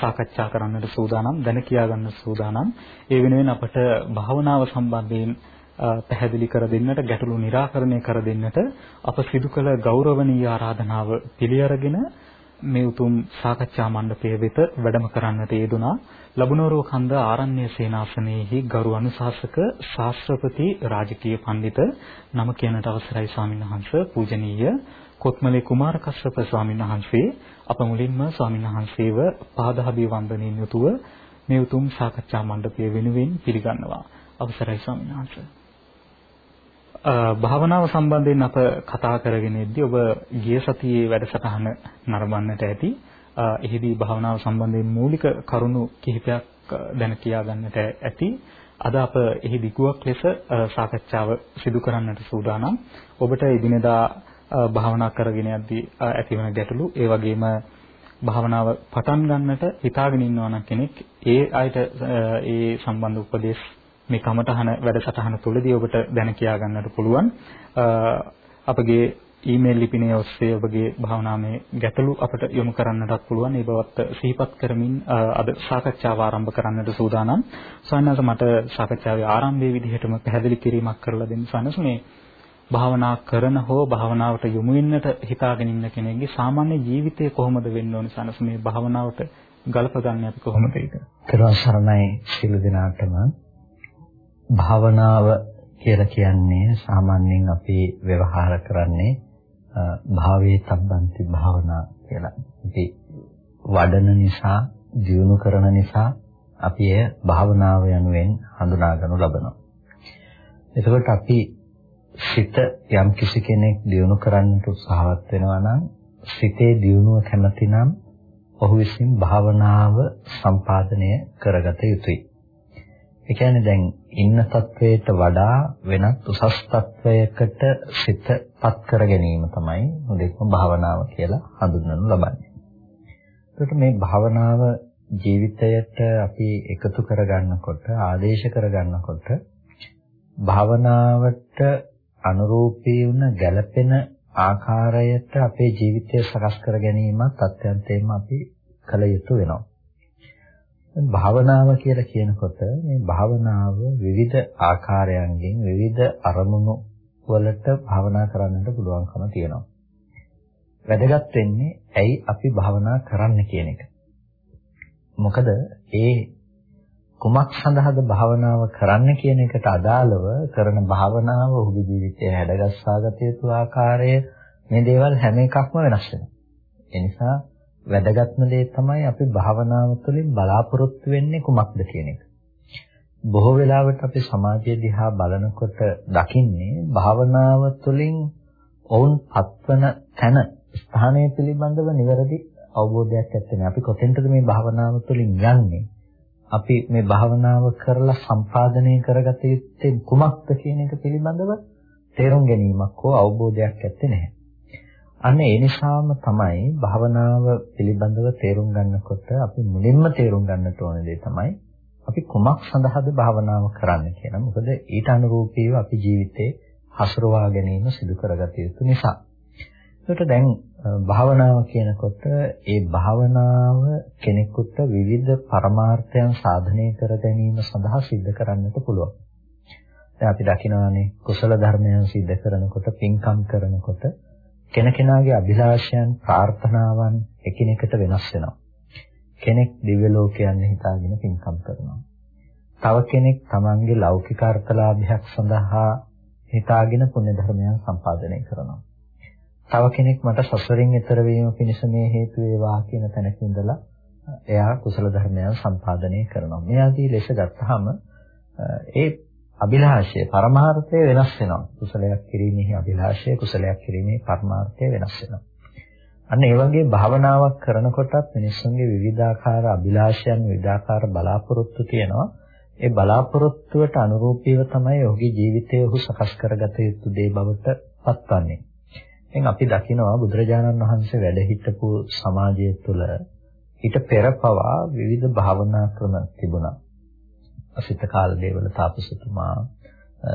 පුරා හෝරාවක් සාකච්ඡා කරන්නට සූදානම් දැන කියා ගන්න සූදානම්. ඒ වෙනුවෙන් අපට භාවනාව සම්බන්ධයෙන් පැහැදිලි කර දෙන්නට ගැටලු निराකරණය කර දෙන්නට අප සිදු කළ ගෞරවනීය ආරාධනාව පිළිඅරගෙන මේ උතුම් සාකච්ඡා මණ්ඩපයේ වෙත වැඩම කරන්නට යෙදුනා ලබුනෝරුව කන්ද ආරණ්‍ය සේනාසනයේහි ගරු අනුශාසක ශාස්ත්‍රපති රාජකීය පඬිත නම කියනට අවසරයි ස්වාමීන් වහන්සේ පූජනීය කොත්මලේ කුමාර කශ්‍යප ස්වාමීන් වහන්සේ අප මුලින්ම ස්වාමීන් වහන්සේව පාදාභි වන්දනයෙන් යුතුව මේ උතුම් සාකච්ඡා මණ්ඩපය වෙනුවෙන් පිළිගන්නවා අවසරයි ස්වාමීන් වහන්සේ භාවනාව සම්බන්ධයෙන් අප කතා කරගෙන ඉද්දී ඔබ ගිය සතියේ වැඩසටහන නරඹන්නට ඇති. එහිදී භාවනාව සම්බන්ධයෙන් මූලික කරුණු කිහිපයක් දැන කියා ගන්නට ඇති. අද අප එහි දිගුවක් ලෙස සාකච්ඡාව සිදු කරන්නට සූදානම්. ඔබට එදිනෙදා භාවනා කරගෙන යද්දී ඇතිවන ගැටලු ඒ වගේම භාවනාව පටන් ගන්නට හිතාගෙන ඉන්නවා නම් කෙනෙක් ඒ අයට ඒ සම්බන්ධ උපදේශ මේ කමඨහන වැඩසටහන තුළදී ඔබට දැන කියා ගන්නට පුළුවන්. අපගේ ඊමේල් ලිපිණය ඔස්සේ ඔබගේ භාවනාමය ගැටලු අපට යොමු කරන්නටත් පුළුවන්. ඒ බවත් සිහිපත් කරමින් අද සාකච්ඡාව ආරම්භ කරන්නට සූදානම්. සවන්නස මට සාකච්ඡාවේ ආරම්භයේ විදිහටම පැහැදිලි කිරීමක් කරලා දෙන්න සවන්නස මේ භාවනා කරන හෝ භාවනාවට යොමු වෙන්නට හිතාගෙන ඉන්න කෙනෙක්ගේ සාමාන්‍ය ජීවිතය කොහොමද වෙන්න ඕනේ සනස මේ භාවනාවට ගලපගන්නේ අපි කොහොමද ඒක? කරුණ සරණයි සියලු දෙනාටම භාවනාව කියලා කියන්නේ සාමාන්‍යයෙන් අපි ව්‍යවහාර කරන්නේ භාවයේ තබ්බන්ති භාවනා කියලා. ඉතින් වඩන නිසා, දියුණු කරන නිසා අපි එය භාවනාව යනුවෙන් හඳුනා ගන්නු ලබනවා. එතකොට අපි සිත යම් කිසි කෙනෙක් දියුණු කරන්නට උත්සාහවත් වෙනවා නම් සිතේ දියුණුව කැමති නම් ඔහු විසින් භාවනාව සම්පාදනය කරගත යුතුයි. ඒ කියන්නේ දැන් ඉන්න තත්වයට වඩා වෙනත් උසස් තත්වයකට සිතපත් කර ගැනීම තමයි මුලින්ම භාවනාව කියලා හඳුන්වනු ලබන්නේ. ඒකට මේ භාවනාව ජීවිතයට අපි එකතු කරගන්නකොට ආදේශ කරගන්නකොට භාවනාවට අනුරූපී වුණ ගැළපෙන ආකාරයට අපේ ජීවිතය සකස් කර ගැනීමත් අත්‍යන්තයෙන්ම අපි කළ යුතු වෙනවා. භාවනාව කියලා කියනකොට මේ භාවනාව විවිධ ආකාරයන්ගෙන් විවිධ අරමුණු වලට භාවනා කරන්නට පුළුවන්කම තියෙනවා. වැදගත් වෙන්නේ ඇයි අපි භාවනා කරන්න කියන එක. මොකද ඒ කුමක් සඳහාද භාවනාව කරන්න කියන එකට අදාළව කරන භාවනාව ඔහුගේ ජීවිතය හැඩගස්වාගත යුතු ආකාරය මේ දේවල් හැම එකක්ම වෙනස් වෙනවා. ඒ නිසා වැදගත්ම දේ තමයි අපි භාවනාව තුළින් බලාපොරොත්තු වෙන්නේ කුමක්ද කියන එක. බොහෝ වෙලාවට අපි සමාජය දිහා බලනකොට දකින්නේ භාවනාව තුළින් ඔවුන් පත්වන තැන ස්ථානය පිළිබඳව නිවැරදි අවබෝධයක් ඇත්තේ අපි කොතෙන්ටද මේ භාවනාව තුළින් යන්නේ? අපි මේ භාවනාව කරලා සම්පාදනය කරගත යුත්තේ කුමක්ද කියන එක පිළිබඳව තේරුම් ගැනීමක් හෝ අවබෝධයක් ඇත්තේ නැහැ. අන්න ඒ නිසාම තමයි භාවනාව පිළිබඳව තේරුම් ගන්නකොට අපි මුලින්ම තේරුම් ගන්නට ඕන දේ තමයි අපි කුමක් සඳහාද භාවනාව කරන්න කියන. මොකද ඊට අනුරූපීව අපි ජීවිතේ හසුරවා ගැනීම සිදු කරගත යුතු නිසා. ඒකට දැන් භාවනාව කියනකොට ඒ භාවනාව කෙනෙකුට විවිධ පරමාර්ථයන් සාධනය කර ගැනීම සඳහා සිද්ධ කරන්නට පුළුවන්. දැන් අපි දකිනවානේ කුසල ධර්මයන් සිද්ධ කරනකොට පින්කම් කරනකොට කෙනකෙනාගේ අභිලාෂයන් ප්‍රාර්ථනාවන් එකිනෙකට වෙනස් වෙනවා. කෙනෙක් දිව්‍ය ලෝකයන් හිතාගෙන පින්කම් කරනවා. තව කෙනෙක් තමන්ගේ ලෞකික අර්ථලාභයක් සඳහා හිතාගෙන පුණ්‍ය ධර්මයන් සම්පාදනය කරනවා. තව කෙනෙක් මට සසරින් එතර වීම පිණිස මේ හේතු වේවා කියන තැනක ඉඳලා එයා කුසල ධර්මයන් සම්පාදනය කරනවා. මේ ආදී ලෙස ගත්තාම ඒ අභිලාෂය පරමාර්ථය වෙනස් වෙනවා. කුසලයක් කිරීමේ අභිලාෂය කුසලයක් කිරීමේ පරමාර්ථය වෙනස් වෙනවා. අන්න ඒ වගේ භාවනාවක් කරනකොටත් මිනිස්සුන්ගේ විවිධාකාර අභිලාෂයන් විවිධාකාර බලාපොරොත්තු තියෙනවා. ඒ බලාපොරොත්තුවට අනුරූපීව තමයි ඔහුගේ ජීවිතය ඔහු සකස් කරගත යුතු දේ බවට පත්වන්නේ. දැන් අපි දකිනවා බුදුරජාණන් වහන්සේ වැඩ හිටපු සමාජය තුළ ඊට පෙර පවා විවිධ භාවනා ක්‍රම තිබුණා. අසිත කාල දේවල තාපසතුමා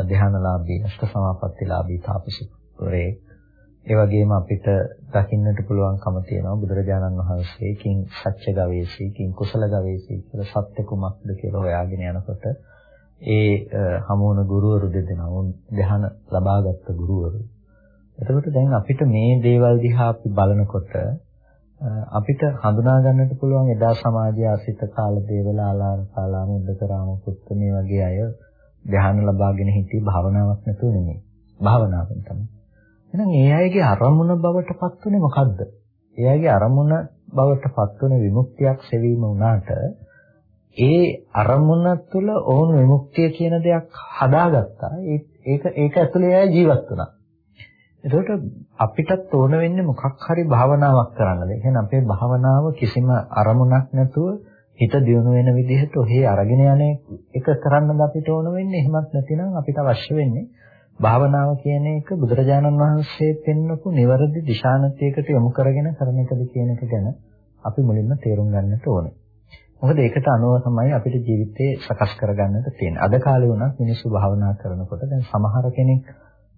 ධ්‍යානලාභී අෂ්ට සමාපත්තිලාභී තාපසතුරේ ඒ වගේම අපිට දකින්නට පුළුවන්කම තියෙනවා බුදුරජාණන් වහන්සේකින් සත්‍ය ගවේෂී කින් කුසල ගවේෂී කියලා සත්‍ය කුමක්ද කියලා හොයාගෙන යනකොට ඒ හමු වුණ ගුරුවරු දෙදෙනා වුන් ධ්‍යාන ලබාගත් ගුරුවරු. එතකොට දැන් අපිට මේ දේවල් දිහා අපි බලනකොට අපිට හඳුනා ගන්නට පුළුවන් එදා සමාජයේ අසිත කාල දේවල ආලාර කාලා මුද්දකරාම පුත්ත මේ වගේ අය ධ්‍යාන ලබාගෙන හිටි භාවනාවක් නැතුව නෙමෙයි. භාවනාවෙන් තමයි. එහෙනම් ඒ අයගේ අරමුණ බවට පත්ුනේ මොකද්ද? ඒ අයගේ අරමුණ බවට පත්ුනේ විමුක්තියක් සෙවීම වුණාට ඒ අරමුණ තුළ ඕන විමුක්තිය කියන දෙයක් හදාගත්තා. ඒක ඒක ඇතුලේ අය ජීවත් වුණා. එතකොට අපිටත් ඕන වෙන්නේ මොකක් හරි භාවනාවක් කරන්නද? එහෙනම් අපේ භාවනාව කිසිම අරමුණක් නැතුව හිත දියුණු වෙන විදිහට ඔහේ අරගෙන යන්නේ එක කරන්නද අපිට ඕන වෙන්නේ? එහෙමත් නැතිනම් අපිට අවශ්‍ය වෙන්නේ භාවනාව කියන එක බුදුරජාණන් වහන්සේ පෙන්වපු නිවැරදි දිශානතියකට යොමු කරගෙන කරන එකද කියන එක ගැන අපි මුලින්ම තේරුම් ගන්නට ඕනේ. මොකද ඒකට අනුව තමයි අපිට ජීවිතේ සකස් කරගන්නට තියෙන්නේ. අද කාලේ වුණත් මිනිස්සු භාවනා කරනකොට දැන් සමහර කෙනෙක්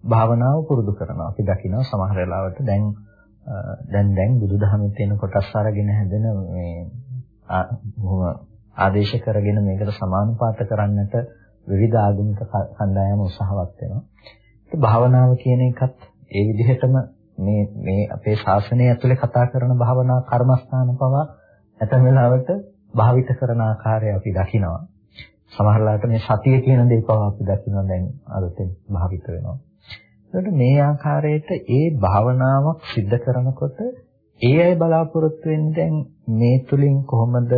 භාවනාව පුරුදු කරනවා. අපි දකිනවා සමහර වෙලාවට දැන් දැන් දැන් බුදුදහමේ තියෙන කොටස් අරගෙන හැදෙන මේ ආදේශ කරගෙන මේකට සමානුපාත කරන්නට විවිධ ආගමික කණ්ඩායම් උත්සාහවත් වෙනවා. ඒ භාවනාව කියන එකත් ඒ විදිහටම මේ මේ අපේ ශාසනය ඇතුලේ කතා කරන භාවනා කර්මස්ථාන පවා ඇතැම් වෙලාවට භාවිත කරන ආකාරය අපි දකිනවා. සමහරවිට මේ සතිය කියන දේ පවා අපි දකිනවා දැන් අලුතෙන් භාවිත වෙනවා. ඒකට මේ ආකාරයට ඒ භාවනාවක් සිද්ධ කරනකොට ඒ අය බලාපොරොත්තු වෙන්නේ දැන් මේ තුලින් කොහොමද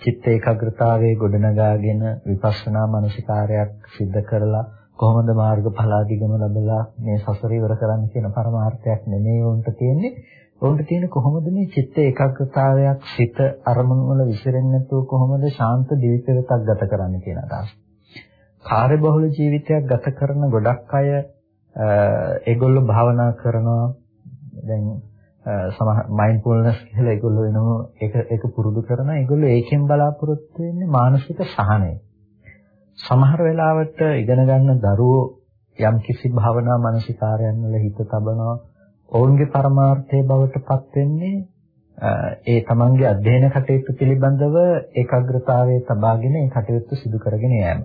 චිත්ත ඒකාග්‍රතාවයේ ගොඩනගාගෙන විපස්සනා මානසිකාරයක් සිද්ධ කරලා කොහොමද මාර්ගඵල අධිගම ලැබලා මේ සසර ඉවර කරන්න කියන පරමාර්ථයක් නෙමෙයි උන්ට තියෙන්නේ. උන්ට තියෙන කොහොමද මේ චිත්ත ඒකාග්‍රතාවයක් සිත අරමුණු වල විසිරෙන්නේ නැතුව කොහොමද ශාන්ත දීපයකට ගත කරන්න කියන අදහස. කාර්යබහුල ජීවිතයක් ගත කරන ගොඩක් අය ඒගොල්ලෝ භාවනා කරනවා දැන් සමහ මයින්ඩ්ෆුල්නස් කියලා ඒගොල්ලෝ වෙනම ඒක ඒක පුරුදු කරන ඒගොල්ලෝ ඒකෙන් බලාපොරොත්තු වෙන්නේ මානසික සහනය. සමහර වෙලාවට ඉගෙන ගන්න දරුවෝ යම්කිසි භාවනා මානසිකාරයන් වල හිත තබනවා ඔවුන්ගේ පරමාර්ථයේ බවට පත් වෙන්නේ ඒ තමන්ගේ අධ්‍යයන කටයුතු පිළිබඳව ඒකාග්‍රතාවයේ තබාගෙන ඒ කටයුතු සිදු කරගෙන යෑම.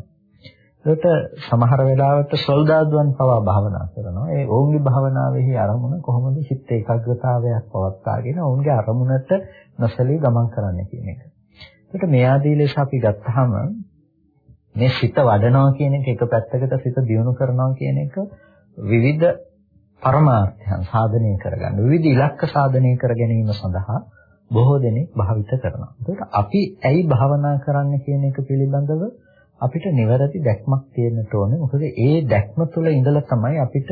ඒකට සමහර වෙලාවට සොල්දාදුවන් පවා භාවනා කරනවා. ඒ ඔවුන්ගේ භාවනාවේහි අරමුණ කොහොමද චිත්ත ඒකාග්‍රතාවයක් පවත්වාගෙන ඔවුන්ගේ අරමුණට නොසලී ගමන් කරන්න කියන එක. ඒකට මේ ආදී ලෙස අපි ගත්තාම මේ සිත වඩනවා කියන එක එක පැත්තකට සිත දියුණු කරනවා කියන එක විවිධ පරමාර්ථයන් සාධනය කරගන්න විවිධ ඉලක්ක සාධනය කර ගැනීම සඳහා බොහෝ දෙනෙක් භාවිත කරනවා. ඒකට අපි ඇයි භාවනා කරන්න කියන එක පිළිබඳව අපිට නිවැරදි දැක්මක් තියෙන්න ඕනේ. මොකද ඒ දැක්ම තුළ ඉඳලා තමයි අපිට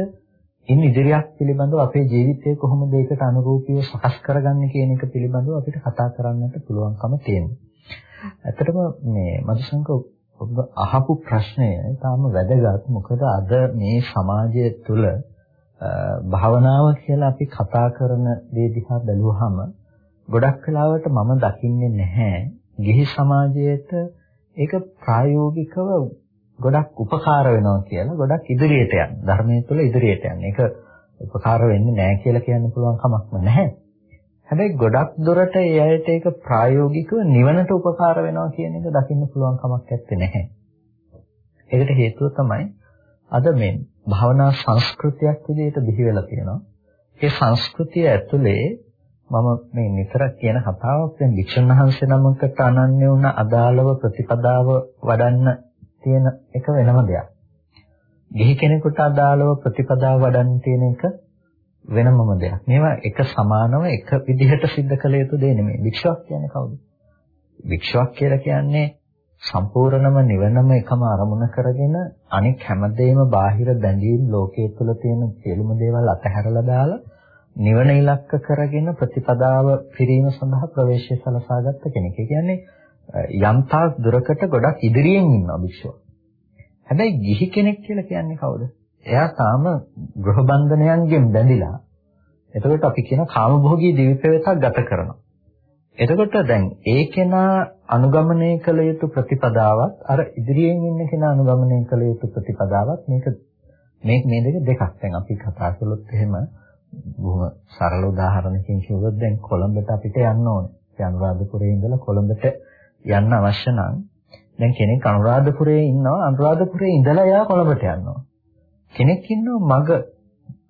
ඉන් ඉදිරියක් පිළිබඳව අපේ ජීවිතය කොහොමද ඒකට අනුරූපීව සකස් කරගන්නේ කියන එක පිළිබඳව අපිට කතා කරන්නට පුළුවන්කම තියෙනවා. ඇත්තටම මේ මధుසංක ඔබ අහපු ප්‍රශ්නය තාම වැදගත්. මොකද අද මේ සමාජය තුළ භාවනාව කියලා අපි කතා කරන දේ දිහා බැලුවහම ගොඩක් වෙලාවට මම දකින්නේ නැහැ ගිහි සමාජයේට ඒක ප්‍රායෝගිකව ගොඩක් උපකාර වෙනවා කියලා ගොඩක් ඉදිරියට යන ධර්මයේ තුල ඉදිරියට යන. ඒක උපකාර වෙන්නේ නැහැ කියලා කියන්න පුළුවන් කමක්ම නැහැ. හැබැයි ගොඩක් දුරට ඒ අයට ඒක ප්‍රායෝගිකව නිවනට උපකාර වෙනවා කියන එක දකින්න පුළුවන් කමක් නැත්තේ නැහැ. ඒකට හේතුව තමයි අද මේ භාවනා සංස්කෘතියක් විදිහට බිහි වෙලා තියෙනවා. ඒ සංස්කෘතිය ඇතුලේ මම මේ නිතර කියන කතාවක් දැන් වික්ෂුන් වහන්සේ නමකට අනන්‍ය වුණ අදාළව ප්‍රතිපදාව වඩන්න තියෙන එක වෙනම දෙයක්. ගිහි කෙනෙකුට අදාළව ප්‍රතිපදාව වඩන්න තියෙන එක වෙනමම දෙයක්. මේවා එක සමානව එක විදිහට සිද්ධ කළ යුතු දෙ නෙමෙයි. වික්ෂුවක් කියන්නේ කවුද? වික්ෂුවක් කියලා කියන්නේ සම්පූර්ණම නිවනම එකම අරමුණ කරගෙන අනෙක් හැමදේම බාහිර බැඳීම් ලෝකයේ තුල තියෙන සියලුම දේවල් අතහැරලා දාලා නිවන ඉලක්ක කරගෙන ප්‍රතිපදාව පිරීම සඳහා ප්‍රවේශය සලසාගත්ත කෙනෙක්. ඒ කියන්නේ යම්තාක් දුරකට ගොඩක් ඉදිරියෙන් ඉන්නවා භික්ෂුව. හැබැයි ගිහි කෙනෙක් කියලා කියන්නේ කවුද? එයා තාම ගෘහ බන්ධනයන්ගෙන් බැඳිලා එතකොට අපි කියන කාමභෝගී දිවිපෙවතක් ගත කරනවා. එතකොට දැන් ඒ කෙනා අනුගමනය කළ යුතු ප්‍රතිපදාවත් අර ඉදිරියෙන් ඉන්න කෙනා අනුගමනය කළ යුතු ප්‍රතිපදාවත් මේක මේ මේ දෙක දෙකක්. දැන් අපි කතා කළොත් එහෙම බොහොම සරල උදාහරණකින් කිව්වොත් දැන් කොළඹට අපිට යන්න ඕනේ. ඒ අනුරාධපුරයේ ඉඳලා කොළඹට යන්න අවශ්‍ය නම් දැන් කෙනෙක් අනුරාධපුරයේ ඉන්නවා අනුරාධපුරයේ ඉඳලා එයා කොළඹට යනවා. කෙනෙක් ඉන්නවා මග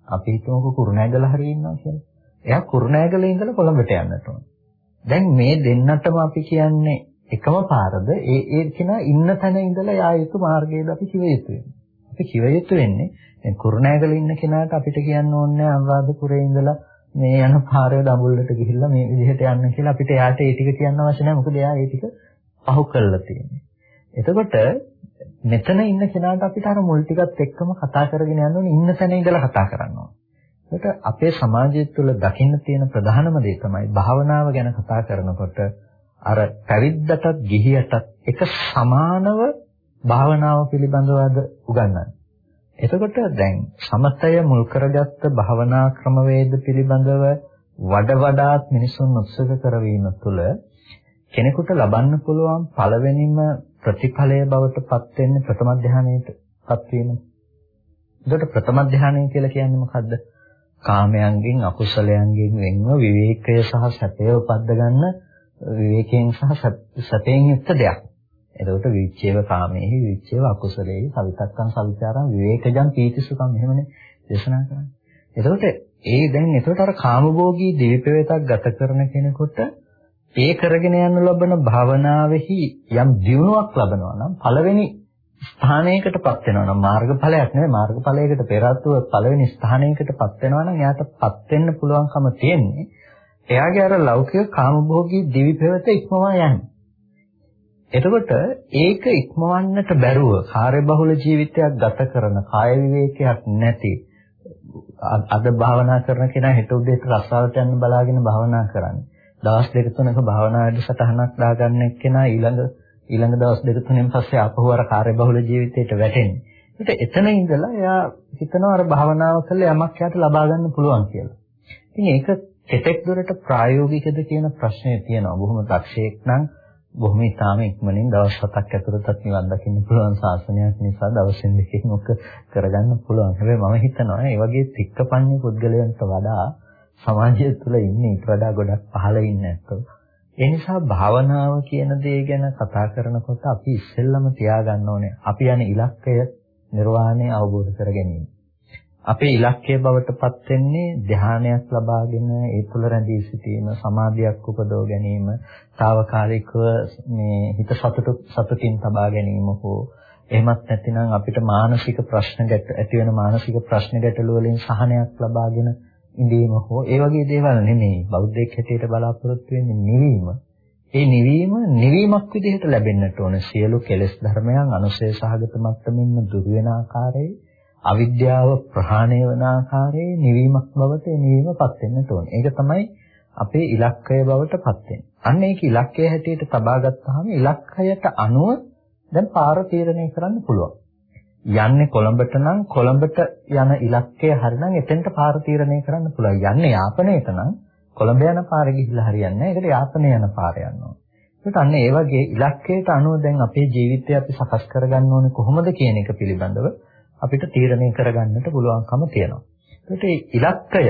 අපි හිතමුකෝ කුරුණෑගල හරි ඉන්නවා කියලා. එයා කුරුණෑගලේ ඉඳලා කොළඹට යන්නට ඕන. දැන් මේ දෙන්නටම අපි කියන්නේ එකම පාරද ඒ ඒ කෙනා ඉන්න තැන ඉඳලා යා යුතු මාර්ගයද අපි කිව යුතු වෙන්නේ. අපි කිව යුතු වෙන්නේ දැන් කුරුණෑගල ඉන්න කෙනාට අපිට කියන්න ඕනේ අනුරාධපුරේ ඉඳලා මේ යන පාරේ දඹුල්ලට ගිහිල්ලා මේ විදිහට යන්න කියලා අපිට එයාට ඒ ටික කියන්න අවශ්‍ය නැහැ මොකද එයා ඒ ටික පහු කරලා තියෙන්නේ. එතකොට මෙතන ඉන්න කෙනාට අපිට අර මුල් ටිකත් එක්කම කතා කරගෙන යන්න ඕනේ ඉන්න තැන ඉඳලා කතා කරන්න ඕනේ. ඒකට අපේ සමාජය තුළ දකින්න තියෙන ප්‍රධානම දේ තමයි භාවනාව ගැන කතා කරනකොට අර පැවිද්දටත් ගිහියටත් එක සමානව භාවනාව පිළිබඳවද උගන්වන්නේ. එතකොට දැන් සමතය මුල් කරගත්ත භවනා ක්‍රමවේද පිළිබඳව වඩ වඩාත් මිනිසුන් උත්සුක කරවීම තුළ කෙනෙකුට ලබන්න පුළුවන් පළවෙනිම ප්‍රතිඵලය බවට පත් වෙන්නේ ප්‍රථම ධානයට පත් වීම. එතකොට ප්‍රථම ධානය කියලා කියන්නේ මොකද්ද? කාමයන්ගෙන් අකුසලයන්ගෙන් වෙන්ව විවේකය සහ සැපය උපද්ද ගන්න විවේකයෙන් සහ සැපයෙන් යුක්ත දෙයක්. එතකොට විච්ඡේව කාමේහි විච්ඡේව අකුසලේහි සවිතක්කං සවිචාරං විවේකජං පීතිසුඛං එහෙමනේ දේශනා කරන්නේ. එතකොට ඒ දැන් එතකොට අර කාමභෝගී දීපවේතක් ගත කරන කෙනෙකුට ඒ කරගෙන යන ලබන භාවනාවෙහි යම් දියුණුවක් ලබනවා නම් පළවෙනි ස්ථානයකටපත් වෙනවා නම් මාර්ගඵලයක් නෙවෙයි මාර්ගඵලයකට පෙර ආතුව පළවෙනි ස්ථානයකටපත් වෙනවා නම් එයාටපත් වෙන්න පුළුවන්කම තියෙන්නේ එයාගේ අර ලෞකික කාමභෝගී දිවි පෙවත ඉක්මවා යන්නේ. එතකොට ඒක ඉක්මවන්නට බැරුව කාර්යබහුල ජීවිතයක් ගත කරන කාය විවේකයක් නැති අද භාවනා කරන කෙනා හෙට උදේට රස්සාවට යන්න බලාගෙන භාවනා කරන්නේ. දවස් දෙක තුනක භාවනා වැඩසටහනක් දාගන්න එක්කෙනා ඊළඟ ඊළඟ දවස් දෙක තුනෙන් පස්සේ ආපහු අර කාර්යබහුල ජීවිතයට වැටෙන්නේ. ඒත් එතන ඉඳලා එයා හිතනවා අර භාවනාව කළා යමක් යාට ලබා ගන්න පුළුවන් කියලා. ඉතින් ඒක කෙතෙක් දුරට ප්‍රායෝගිකද කියන ප්‍රශ්නේ තියෙනවා. බොහොම දක්ෂයෙක් නම් බොහොම ඉතාම ඉක්මනින් දවස් හතක් ඇතුළතත් නිවන් දකින්න පුළුවන් ශාසනයක් නිසා දවසින් දෙකකින් ඔක කරගන්න පුළුවන්. හැබැයි මම හිතනවා ඒ වගේ තික්කපන්නේ පුද්ගලයන්ට වඩා සමාජය තුළ ඉන්නේ ඊට වඩා ගොඩක් පහළ ඉන්නේ නැත්තෝ. ඒ නිසා භාවනාව කියන දේ ගැන කතා කරනකොට අපි ඉස්සෙල්ලම තියාගන්න ඕනේ අපි යන ඉලක්කය නිර්වාණය අවබෝධ කර ගැනීම. අපේ ඉලක්කය බවට පත් වෙන්නේ ධානයක් ලබාගෙන ඒ තුළ රැඳී සිටීම සමාධියක් උපදව ගැනීම తాවකාලිකව මේ හිත සතුට සතුටින් තබා ගැනීම හෝ එහෙමත් නැතිනම් අපිට මානසික ප්‍රශ්න ගැට ඇති වෙන මානසික ප්‍රශ්න ගැටළු වලින් සහනයක් ලබාගෙන ඉඳීම හෝ ඒ වගේ දේවල් නෙමෙයි. බෞද්ධයෙක් හැටියට බලාපොරොත්තු වෙන්නේ නිවීම. ඒ නිවීම නිවීමක් විදිහට ලැබෙන්නට ඕන. සියලු කෙලෙස් ධර්මයන් අනුශේෂ සහගත මට්ටමින්ම දුර වෙන ආකාරයේ අවිද්‍යාව ප්‍රහාණය වන ආකාරයේ නිවීමක් බවට ඒ නිවීමපත් වෙන්නට ඕනේ. ඒක තමයි අපේ ඉලක්කය බවට පත් වෙන්නේ. අන්න ඒක ඉලක්කය හැටියට තබා ගත්තාම ඉලක්කයට අනුව දැන් පාර තීරණය කරන්න පුළුවන්. යන්නේ කොළඹට නම් කොළඹට යන ඉලක්කය හරිනම් එතෙන්ට පාර තීරණය කරන්න පුළුවන්. යන්නේ යාපනයට නම් කොළඹ යන පාරේ ගිහිල්ලා හරියන්නේ නැහැ. ඒකට යාපනය යන පාර යන්න ඕනේ. ඒකට අන්න ඒ වගේ ඉලක්කයට අනුව දැන් අපේ ජීවිතය අපි සකස් කරගන්න ඕනේ කොහොමද කියන එක පිළිබඳව අපිට තීරණය කරගන්නට පුළුවන්කම තියෙනවා. ඒකට ඉලක්කය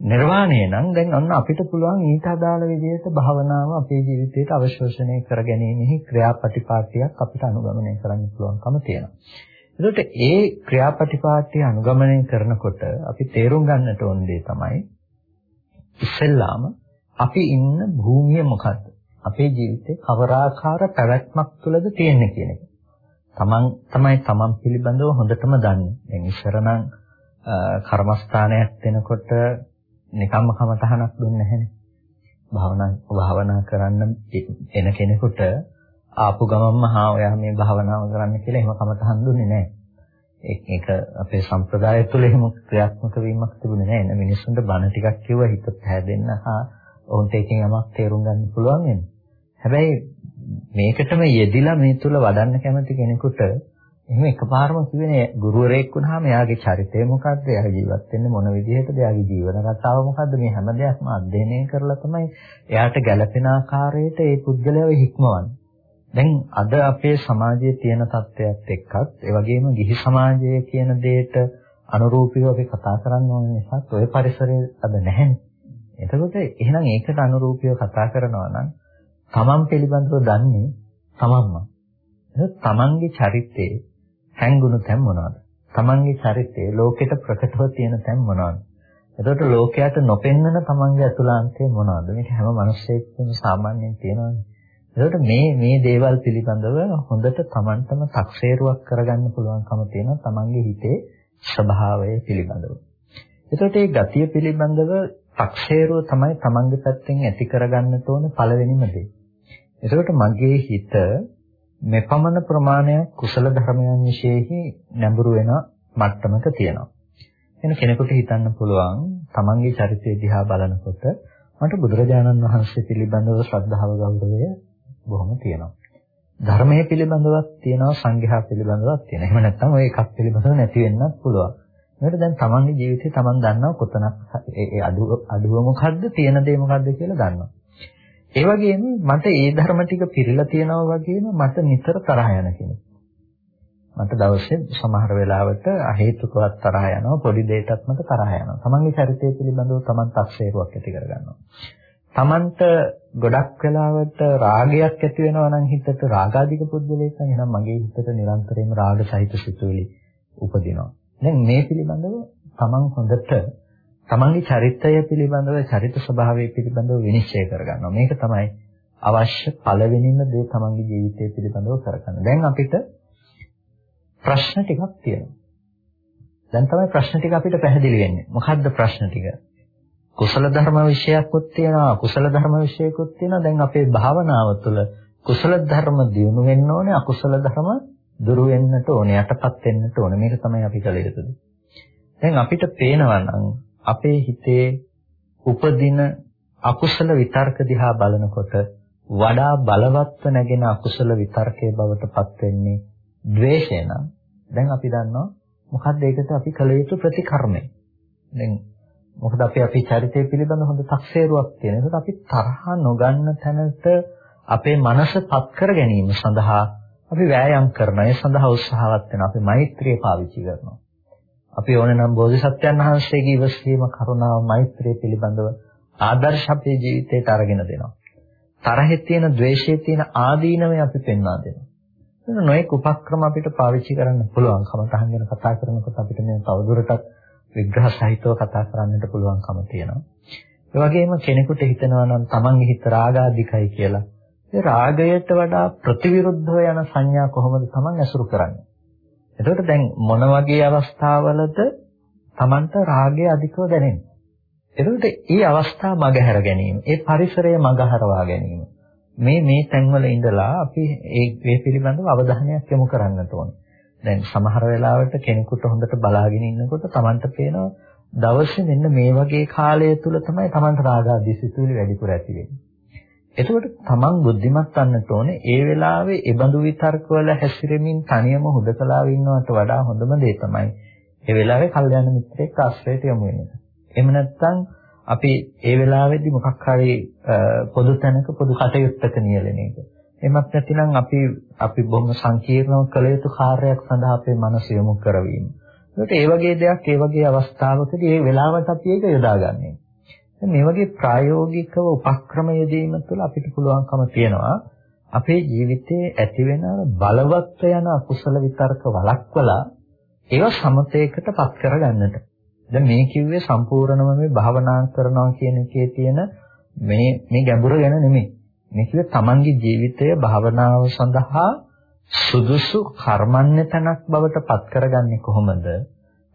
නිර්වාණය නම් දැන් අන්න අපිට පුළුවන් ඊට අදාළ විදිහට භාවනාව අපේ ජීවිතයට අවශෝෂණය කරගැනීමෙහි ක්‍රියාපටිපාටියක් අපිට අනුගමනය කරන්න පුළුවන්කම තියෙනවා. ඒකට ඒ ක්‍රියාපටිපාටිය අනුගමනය කරනකොට අපි තේරුම් ගන්නට ඕන දේ තමයි ඉස්සෙල්ලාම අපි ඉන්න භූමිය මොකද්ද? අපේ ජීවිතේ කවරාකාර පැවැත්මක් තුළද තියෙන්නේ කියන එක. තමන් තමයි තමන් පිළිබඳව හොඳටම දන්නේ. දැන් ඉස්සර නම් කර්මස්ථානයක් දෙනකොට නිකම්ම කමතහනක් දුන්නේ නැහැනේ. භාවනා භාවනා කරන්න එන කෙනෙකුට ආපු ගමන්ම හා ඔයා මේ භාවනාව කරන්න කියලා එහෙම කමතහන් දුන්නේ නැහැ. ඒක අපේ සම්ප්‍රදාය තුළ එහෙම ක්‍රියාත්මක වීමක් තිබුණේ නැහැ. එන මිනිස්සුන්ට බණ ටිකක් කිව්වා හිත පැහැදෙන්න හා ඔවුන්ට එකකින් යමක් තේරුම් ගන්න පුළුවන් වෙන්නේ. හැබැයි මේකටම යෙදිලා මේ තුල වඩන්න කැමති කෙනෙකුට එහෙම එකපාරම කියවෙන්නේ ගුරුවරයෙක් වුණාම එයාගේ චරිතය මොකද්ද? එයා ජීවත් වෙන්නේ මොන විදිහටද? එයාගේ ජීවන රටාව මොකද්ද? මේ හැම දෙයක්ම අධ්‍යයනය කරලා තමයි එයාට ගැළපෙන ආකාරයට ඒ පුද්ගලයාව හික්මවන්නේ. දැන් අද අපේ සමාජයේ තියෙන තත්ත්වයක් එක්කත් ඒ වගේම ගිහි සමාජය කියන දෙයට අනුරූපීව අපි කතා කරන්න ඕන නිසා ඔය පරිසරය අද නැහැනේ. එතකොට එහෙනම් ඒකට අනුරූපීව කතා කරනවා නම් තමන් පිළිබඳව දන්නේ තමන්ම. එහෙනම් තමන්ගේ චරිතේ හැංගුණු තැන් මොනවද? තමන්ගේ චරිතේ ලෝකෙට ප්‍රකටව තියෙන තැන් මොනවද? එතකොට ලෝකයට නොපෙන්නන තමන්ගේ අතුලාන්තය මොනවද? මේක හැම මිනිස්සෙකම සාමාන්‍යයෙන් තියෙනවානේ. එතකොට මේ මේ දේවල් පිළිබඳව හොඳට තමන්ටම තක්සේරුවක් කරගන්න පුළුවන්කම තියෙනවා තමන්ගේ හිතේ ස්වභාවය පිළිබඳව. එතකොට මේ ගතිය පිළිබඳව තක්සේරුව තමයි තමන්ගේ පැත්තෙන් ඇති කරගන්න තෝරන පළවෙනිම දේ. එතකොට මගේ හිත මෙපමණ ප්‍රමාණයක් කුසල ධර්මයන් විශේෂෙහි නැඹුරු වෙන මට්ටමක තියෙනවා. එන කෙනෙකුට හිතන්න පුළුවන් තමන්ගේ චරිතය දිහා බලනකොට මට බුදුරජාණන් වහන්සේ පිළිබඳව ශ්‍රද්ධාව ගෞරවය බොහොම තියෙනවා. ධර්මයේ පිළිබඳවත් තියෙනවා සංඝයා පිළිබඳවත් තියෙනවා. එහෙම නැත්නම් ඔය එකක් පිළිබඳව නැති වෙන්නත් පුළුවන්. ඒකට දැන් තමන්ගේ ජීවිතේ තමන් දන්නවා කොතනක් ඒ අඩුව අඩුව මොකද්ද තියෙන දේ මොකද්ද කියලා දන්නවා. ඒ වගේම මට ඒ ධර්ම ටික පිළිලා තියෙනවා වගේම මට නිතර තරහ යන කෙනෙක්. මට දවසේ සමහර වෙලාවට අහේතුකවත් තරහ යනවා පොඩි දෙයකටත් මට තරහ යනවා. තමන්ගේ චරිතය පිළිබඳව තමන් තක්සේරුවක් ඇති කරගන්නවා. තමන්ට ගොඩක් වෙලාවට රාගයක් ඇති වෙනවා නම් හිතට රාගාධික පුද්ගලයෙක් නම් එහෙනම් මගේ හිතට නිරන්තරයෙන්ම රාග සහිත සිතුවිලි උපදිනවා. දැන් මේ පිළිබඳව තමන් හොඳට තමන්ගේ චරිතය පිළිබඳව චරිත ස්වභාවය පිළිබඳව විනිශ්චය කරගන්නවා. මේක තමයි අවශ්‍ය පළවෙනිම දේ තමන්ගේ ජීවිතය පිළිබඳව කරගන්න. දැන් අපිට ප්‍රශ්න ටිකක් තියෙනවා. දැන් තමයි ප්‍රශ්න ටික අපිට පැහැදිලි වෙන්නේ. මොකද්ද ප්‍රශ්න ටික? කුසල ධර්ම විශයකුත් තියෙනවා, අකුසල ධර්ම විශයකුත් තියෙනවා. දැන් අපේ භාවනාව තුළ කුසල ධර්ම දියුණු වෙන්න ඕනේ, අකුසල ධර්ම දුරු වෙන්නට ඕනේ, යටපත් වෙන්නට ඕනේ. මේක තමයි අපි කළ යුතුද. දැන් අපිට පේනවා නම් අපේ හිතේ උපදින අකුසල විතර්ක දිහා බලනකොට වඩා බලවත්ව නැගෙන අකුසල විතර්කයේ බවට පත් වෙන්නේ ද්වේෂය නම් දැන් අපි දන්නවා මොකක්ද ඒකට අපි කළ යුතු ප්‍රතිකර්මය. දැන් මොකද අපි අපේ චරිතය පිළිබඳ හොඳ තක්සේරුවක් තියෙන. ඒකට අපි තරහ නොගන්න තැනට අපේ මනස පත් කර ගැනීම සඳහා අපි වෑයම් කරනවා. ඒ සඳහා උත්සාහවත් වෙනවා. අපි මෛත්‍රිය පාවිච්චි කරනවා. අපි ඕනේ නම් බෝධිසත්වයන් වහන්සේගේ ඉවසීම කරුණාව මෛත්‍රිය පිළිබඳව ආදර්ශ අපේ ජීවිතයට අරගෙන දෙනවා. තරහෙ තියෙන, ද්වේෂයේ තියෙන ආදීනමය අපි පෙන්වා දෙනවා. එතන නොඑක් උපක්‍රම අපිට පාවිච්චි කරන්න පුළුවන්. කමතහන් ගැන කතා කරනකොට අපිට මේ තවදුරටත් විග්‍රහ සහිතව කතා කරන්නට පුළුවන්කම තියෙනවා. ඒ වගේම කෙනෙකුට හිතනවා නම් තමන්ගේ හිත රාගාධිකයි කියලා. ඒ රාගයට වඩා ප්‍රතිවිරුද්ධව යන සංඥා කොහොමද තමන් ඇසුරු කරන්නේ? එතකොට දැන් මොන වගේ අවස්ථාවලද Tamanට රාගය අධිකව දැනෙන්නේ? එතකොට මේ අවස්ථා මගහැර ගැනීම, ඒ පරිසරය මගහරවා ගැනීම. මේ මේ තැන්වල ඉඳලා අපි ඒ මේ පිළිබඳව අවධානයක් යොමු කරන්නට ඕනේ. දැන් සමහර වෙලාවට කෙනෙකුට හොඳට බලාගෙන ඉන්නකොට Tamanට පේනවා දවසේ මෙන්න මේ වගේ කාලය තුල තමයි Tamanට රාගාදී සිතුවිලි වැඩිපුර ඇති වෙන්නේ. එතකොට තමන් බුද්ධිමත් වන්නට ඕනේ ඒ වෙලාවේ ඒ බඳු විතර්කවල හැසිරෙමින් තනියම හුදකලාව ඉන්නවට වඩා හොඳම දේ තමයි ඒ වෙලාවේ කල්යාණ මිත්‍රයෙක් ආශ්‍රයයට යමු වෙන එක. එහෙම නැත්නම් අපි ඒ වෙලාවේදී මොකක් හරි පොදු තැනක පොදු කටයුත්තක නියැලෙන එක. එමත් නැතිනම් අපි අපි බොහොම සංකීර්ණව කළ යුතු කාර්යයක් සඳහා අපේ මනස යොමු කරවීම. ඒකට ඒ වගේ දෙයක් ඒ වගේ අවස්ථාවකදී ඒ වෙලාවට අපි ඒක යොදාගන්නේ. මේ වගේ ප්‍රායෝගිකව උපක්‍රම යෙදීම තුළ අපිට පුළුවන්කම තියෙනවා අපේ ජීවිතයේ ඇතිවෙන බලවත් යන අකුසල විතර්ක වළක්වලා ඒව සමතේකටපත් කරගන්නට. දැන් මේ කිව්වේ සම්පූර්ණම මේ භාවනා කරනවා කියන එකේ තියෙන මේ මේ ගැඹුර ගැන නෙමෙයි. මේ කිව්වේ Tamanගේ ජීවිතය භාවනාව සඳහා සුදුසු කර්මන්නේ තැනක් බවට පත් කරගන්නේ කොහොමද?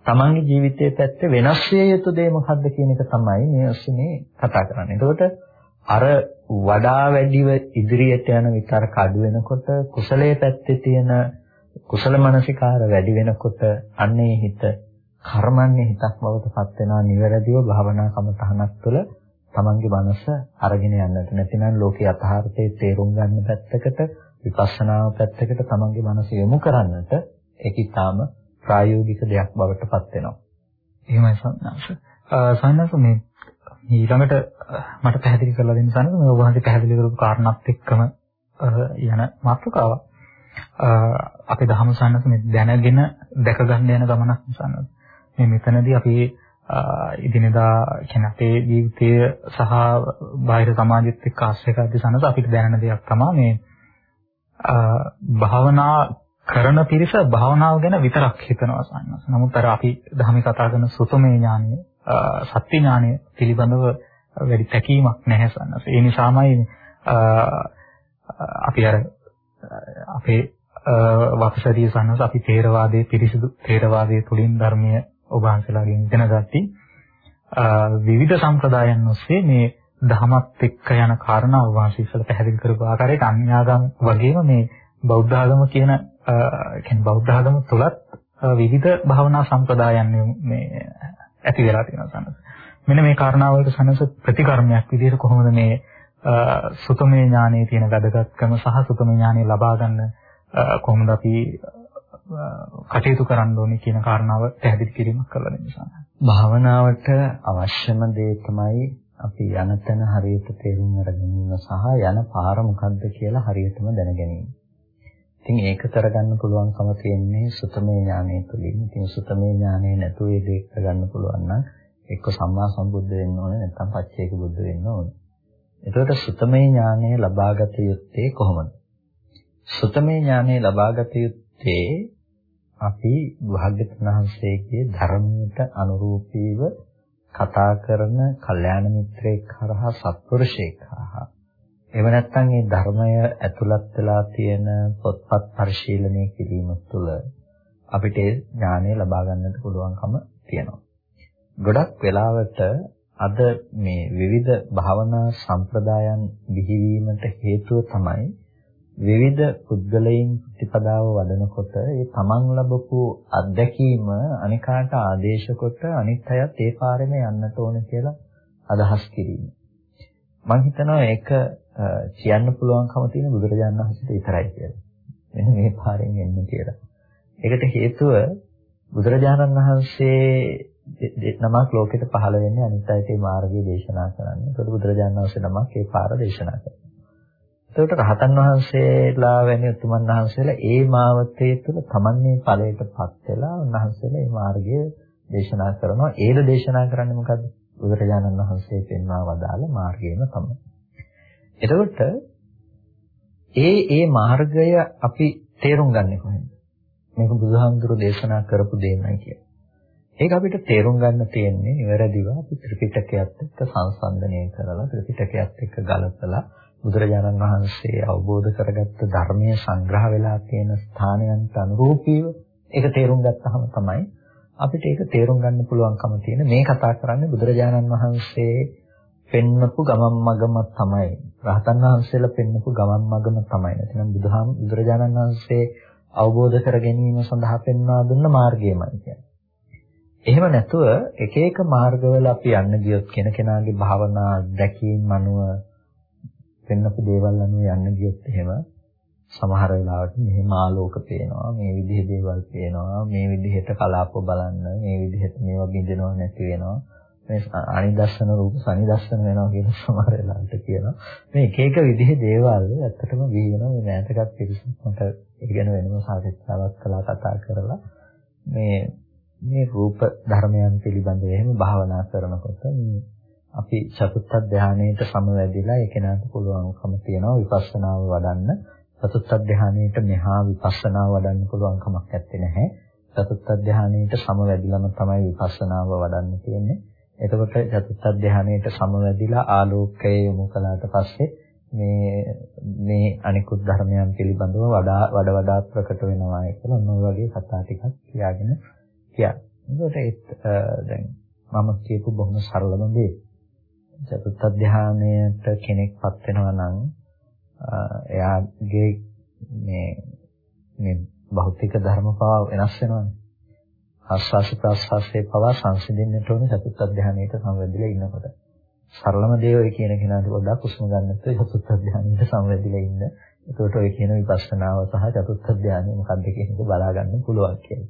තමන්ගේ ජීවිතයේ පැත්තේ වෙනස් විය යුතු දේ මොකක්ද කියන එක තමයි මේ ඔස්සේ කතා කරන්නේ. එතකොට අර වඩා වැඩිව ඉදිරියට යන විතරක අඩු වෙනකොට කුසලයේ පැත්තේ තියෙන කුසල මනසිකාර වැඩි වෙනකොට අන්නේ හිත කර්මන්නේ හිතක් බවට පත් වෙනා නිවැරදිව භාවනා කමතහනක් තුළ තමන්ගේ මනස අරගෙන යන්නට නැතිනම් ලෝකයේ යථාර්ථයේ තේරුම් ගන්න පැත්තකට විපස්සනාව පැත්තකට තමන්ගේ මනස යොමු කරන්නට ඒක ඊටාම ප්‍රායෝගික දෙයක් බවට පත් වෙනවා. එහෙමයි සන්නස. සන්නස මේ ඊළඟට මට පැහැදිලි කරලා දෙන්න සන්නස මේ ඔබ වහන්සේ පැහැදිලි කරපු කාරණාත් එක්කම යන මාතෘකාවක්. අපේ දහම සන්නස මේ දැනගෙන දැක ගන්න යන ගමනක් සන්නස. මේ මෙතනදී අපි ඉදිනදා කියන අපේ ජීවිතය සහ බාහිර සමාජෙත් එක්ක ආශ්‍රය කරද්දී සනස අපිට දැනෙන දෙයක් තමයි මේ භාවනා කරන පිරිස භාවනාව ගැන විතරක් හිතනවා සන්නස. නමුත් අර අපි ධර්මී කතා කරන සුතමේ ඥානය, සත්‍ය ඥානය පිළිබඳව වැඩි තැකීමක් නැහැ සන්නස. ඒ නිසාමයි අපි අර අපේ වක්ෂරිය සන්නස අපි තේරවාදයේ පිරිසිදු තේරවාදයේ තුලින් ධර්මීය ඔබ වහන්සේලාගෙන් ඉගෙන ගත්තී. විවිධ සම්ප්‍රදායන් ඔස්සේ මේ දහමත් එක්ක යන කාරණා ඔබ වහන්සේ ඉස්සෙල්ලා පැහැදිලි කරපු ආකාරයට අන්‍යාගම් වගේම මේ බෞද්ධ ආගම කියන කියන්නේ බෞද්ධ ආගම තුලත් විවිධ භවනා සම්ප්‍රදායන් මේ ඇති වෙලා තියෙනවා සනස. මෙන්න මේ කාරණාවලට සනස ප්‍රතිකර්මයක් විදිහට කොහොමද මේ සුතමේ ඥානයේ තියෙන වැදගත්කම සහ සුතමේ ඥානය ලබා ගන්න කොහොමද අපි කටයුතු කරන්න ඕනේ කියන කාරණාව පැහැදිලි කිරීමක් කරලා දෙන්න නිසා. භාවනාවට අවශ්‍යම දේ තමයි අපි යන තැන හරියට තේරුම් අරගැනීම සහ යන පාර මොකද්ද කියලා හරියටම දැනගැනීම. ඉතින් ඒක කරගන්න පුළුවන්කම තියෙන්නේ සුතමේ ඥානය තුළින්. ඉතින් සුතමේ ඥානය නැතුව ඒ දේ කරගන්න පුළුවන් නම් එක්ක සම්මා සම්බුද්ධ වෙන්න ඕනේ නැත්නම් පච්චේක බුද්ධ වෙන්න ඕනේ. එතකොට සුතමේ ඥානය ලබාගත යුත්තේ කොහොමද? සුතමේ ඥානය ලබාගත යුත්තේ අපි භාග්‍යවතුන් වහන්සේගේ ධර්මයට අනුරූපීව කතා කරන කල්යාණ මිත්‍රයෙක් හරහා සත්පුරුෂයෙක් හරහා එහෙම නැත්නම් මේ ධර්මය ඇතුළත් වෙලා තියෙන පොත්පත් පරිශීලනය කිරීම තුළ අපිට ඥානය ලබා ගන්නට පුළුවන්කම තියෙනවා. ගොඩක් වෙලාවට අද මේ විවිධ භාවනා සම්ප්‍රදායන් බිහිවීමට හේතුව තමයි විවිධ පුද්ගලයන් ප්‍රතිපදාව වඩනකොට ඒ තමන් ලැබපු අත්දැකීම අනිකාට ආදේශ කොට අනිත් අයත් ඒ පාරෙම යන්නට ඕන කියලා අදහස් කිරීම. මම හිතනවා ඒක කියන්න පුළුවන්කම තියෙන බුදුරජාණන් වහන්සේට විතරයි කියලා. මෙන්න මේ පාරෙන් එන්න කියලා. ඒකට හේතුව බුදුරජාණන් වහන්සේ නමක් ලෝකෙට පහළ වෙන්නේ අනිත් අයට මේ මාර්ගය දේශනා කරන්නේ. ඒකට බුදුරජාණන් වහන්සේ නමක් ඒ පාර දේශනා කරනවා. එතකොට රහතන් වහන්සේලා වැනි උතුමන් වහන්සේලා ඒ මාවතේ තුල තමන්නේ ඵලයටපත් වෙලා උන්වහන්සේලා මේ මාර්ගය දේශනා කරනවා. ඒද දේශනා කරන්නේ මොකද්ද? බුදුරජාණන් වහන්සේ පෙන්වා වදාළ මාර්ගයම තමයි. එතකොට ඒ ඒ මාර්ගය අපි තේරුම් ගන්නේ කොහොමද? මේක බුදුහාමුදුරු දේශනා කරපු දෙයමයි කියන්නේ. ඒක අපිට තේරුම් ගන්න තියෙන්නේ නිවැරදිව අපි ත්‍රිපිටකයත් එක්ක සංසන්දනය කරලා ත්‍රිපිටකයත් එක්ක ගලපලා බුදුරජාණන් වහන්සේ අවබෝධ කරගත්ත ධර්මයේ සංග්‍රහ වෙලා තියෙන ස්ථානයන්ට අනුරූපීව ඒක තේරුම් ගත්තාම තමයි අපිට ඒක තේරුම් ගන්න පුළුවන්කම තියෙන මේ කතා කරන්නේ බුදුරජාණන් වහන්සේ පෙන්වපු ගමන් මගම තමයි රහතන් වහන්සේලා පෙන්වපු ගමන් මගම තමයි නැත්නම් බුදුහාම බුදුරජාණන් වහන්සේ අවබෝධ කර ගැනීම සඳහා පෙන්වා දුන්න මාර්ගයමයි කියන්නේ. එහෙම නැතුව එක එක මාර්ගවල අපි යන්න ගියොත් කෙන කෙනාගේ භාවනා දැකීම් අනුව පෙන්නපු දේවල් අනුව යන්න ගියොත් එහෙම සමහර වෙලාවට මෙහෙම ආලෝක පේනවා මේ විදිහේ දේවල් පේනවා මේ විදිහට කලාප බලන්න මේ විදිහට මේවා බින්දෙනව නැති වෙනවා. මේ අනිදස්සන රූප සනිදස්සන වෙනවා කියන සමහර වෙලාවට කියනවා. මේ එක එක විදිහේ දේවල් ඇත්තටම බිහි වෙනවා මේ මෑතකත් පිළිසුත් මට ඒ ගැන වෙනම සාකච්ඡාවක් කළා කතා කරලා. මේ මේ රූප ධර්මයන් පිළිබඳව එහෙම භාවනා කරනකොට මේ අපි චතුත්ථ ධානයේට සමවැදිලා ඒ කෙනාට පුළුවන්කම තියෙනවා විපස්සනාව වඩන්න. චතුත්ථ ධානයේට මෙහා විපස්සනාව වඩන්න පුළුවන් කමක් නැත්තේ නැහැ. චතුත්ථ ධානයේට සමවැදිලාම තමයි විපස්සනාව වඩන්න තියෙන්නේ. එතකොට චතුත්ථ ධානයේට සමවැදිලා ආලෝකය යොමු කළාට පස්සේ මේ මේ අනිකුත් ධර්මයන් පිළිබඳව වඩා වඩා වඩා ප්‍රකට වෙනවා කියලා ඔන්න ඔය වගේ කතා ටිකක් කියාගෙන කියන්නේ. ඒකට දැන් මම කියපු බොහොම සරලම දේ. චතුත්ථ ධානයට කෙනෙක්පත් වෙනවා නම් එයාගේ මේ මේ භෞතික ධර්ම පවා වෙනස් වෙනවානේ. ආස්වාස ප්‍රාස්වාසයේ පවා සංසිඳෙන්නට ඕනේ චතුත්ථ ධානයට සම්වැදිලා ඉන්නකොට. සරලම දේ ඔය කියන කෙනාට පොඩ්ඩක් උස්ම ගන්නත් චතුත්ථ ධානයට සම්වැදිලා ඉන්න. එතකොට ඔය කියන විපස්සනාව සහ චතුත්ථ ධානය මොකක්ද කියන එක බලා ගන්න පුළුවන් කියලා.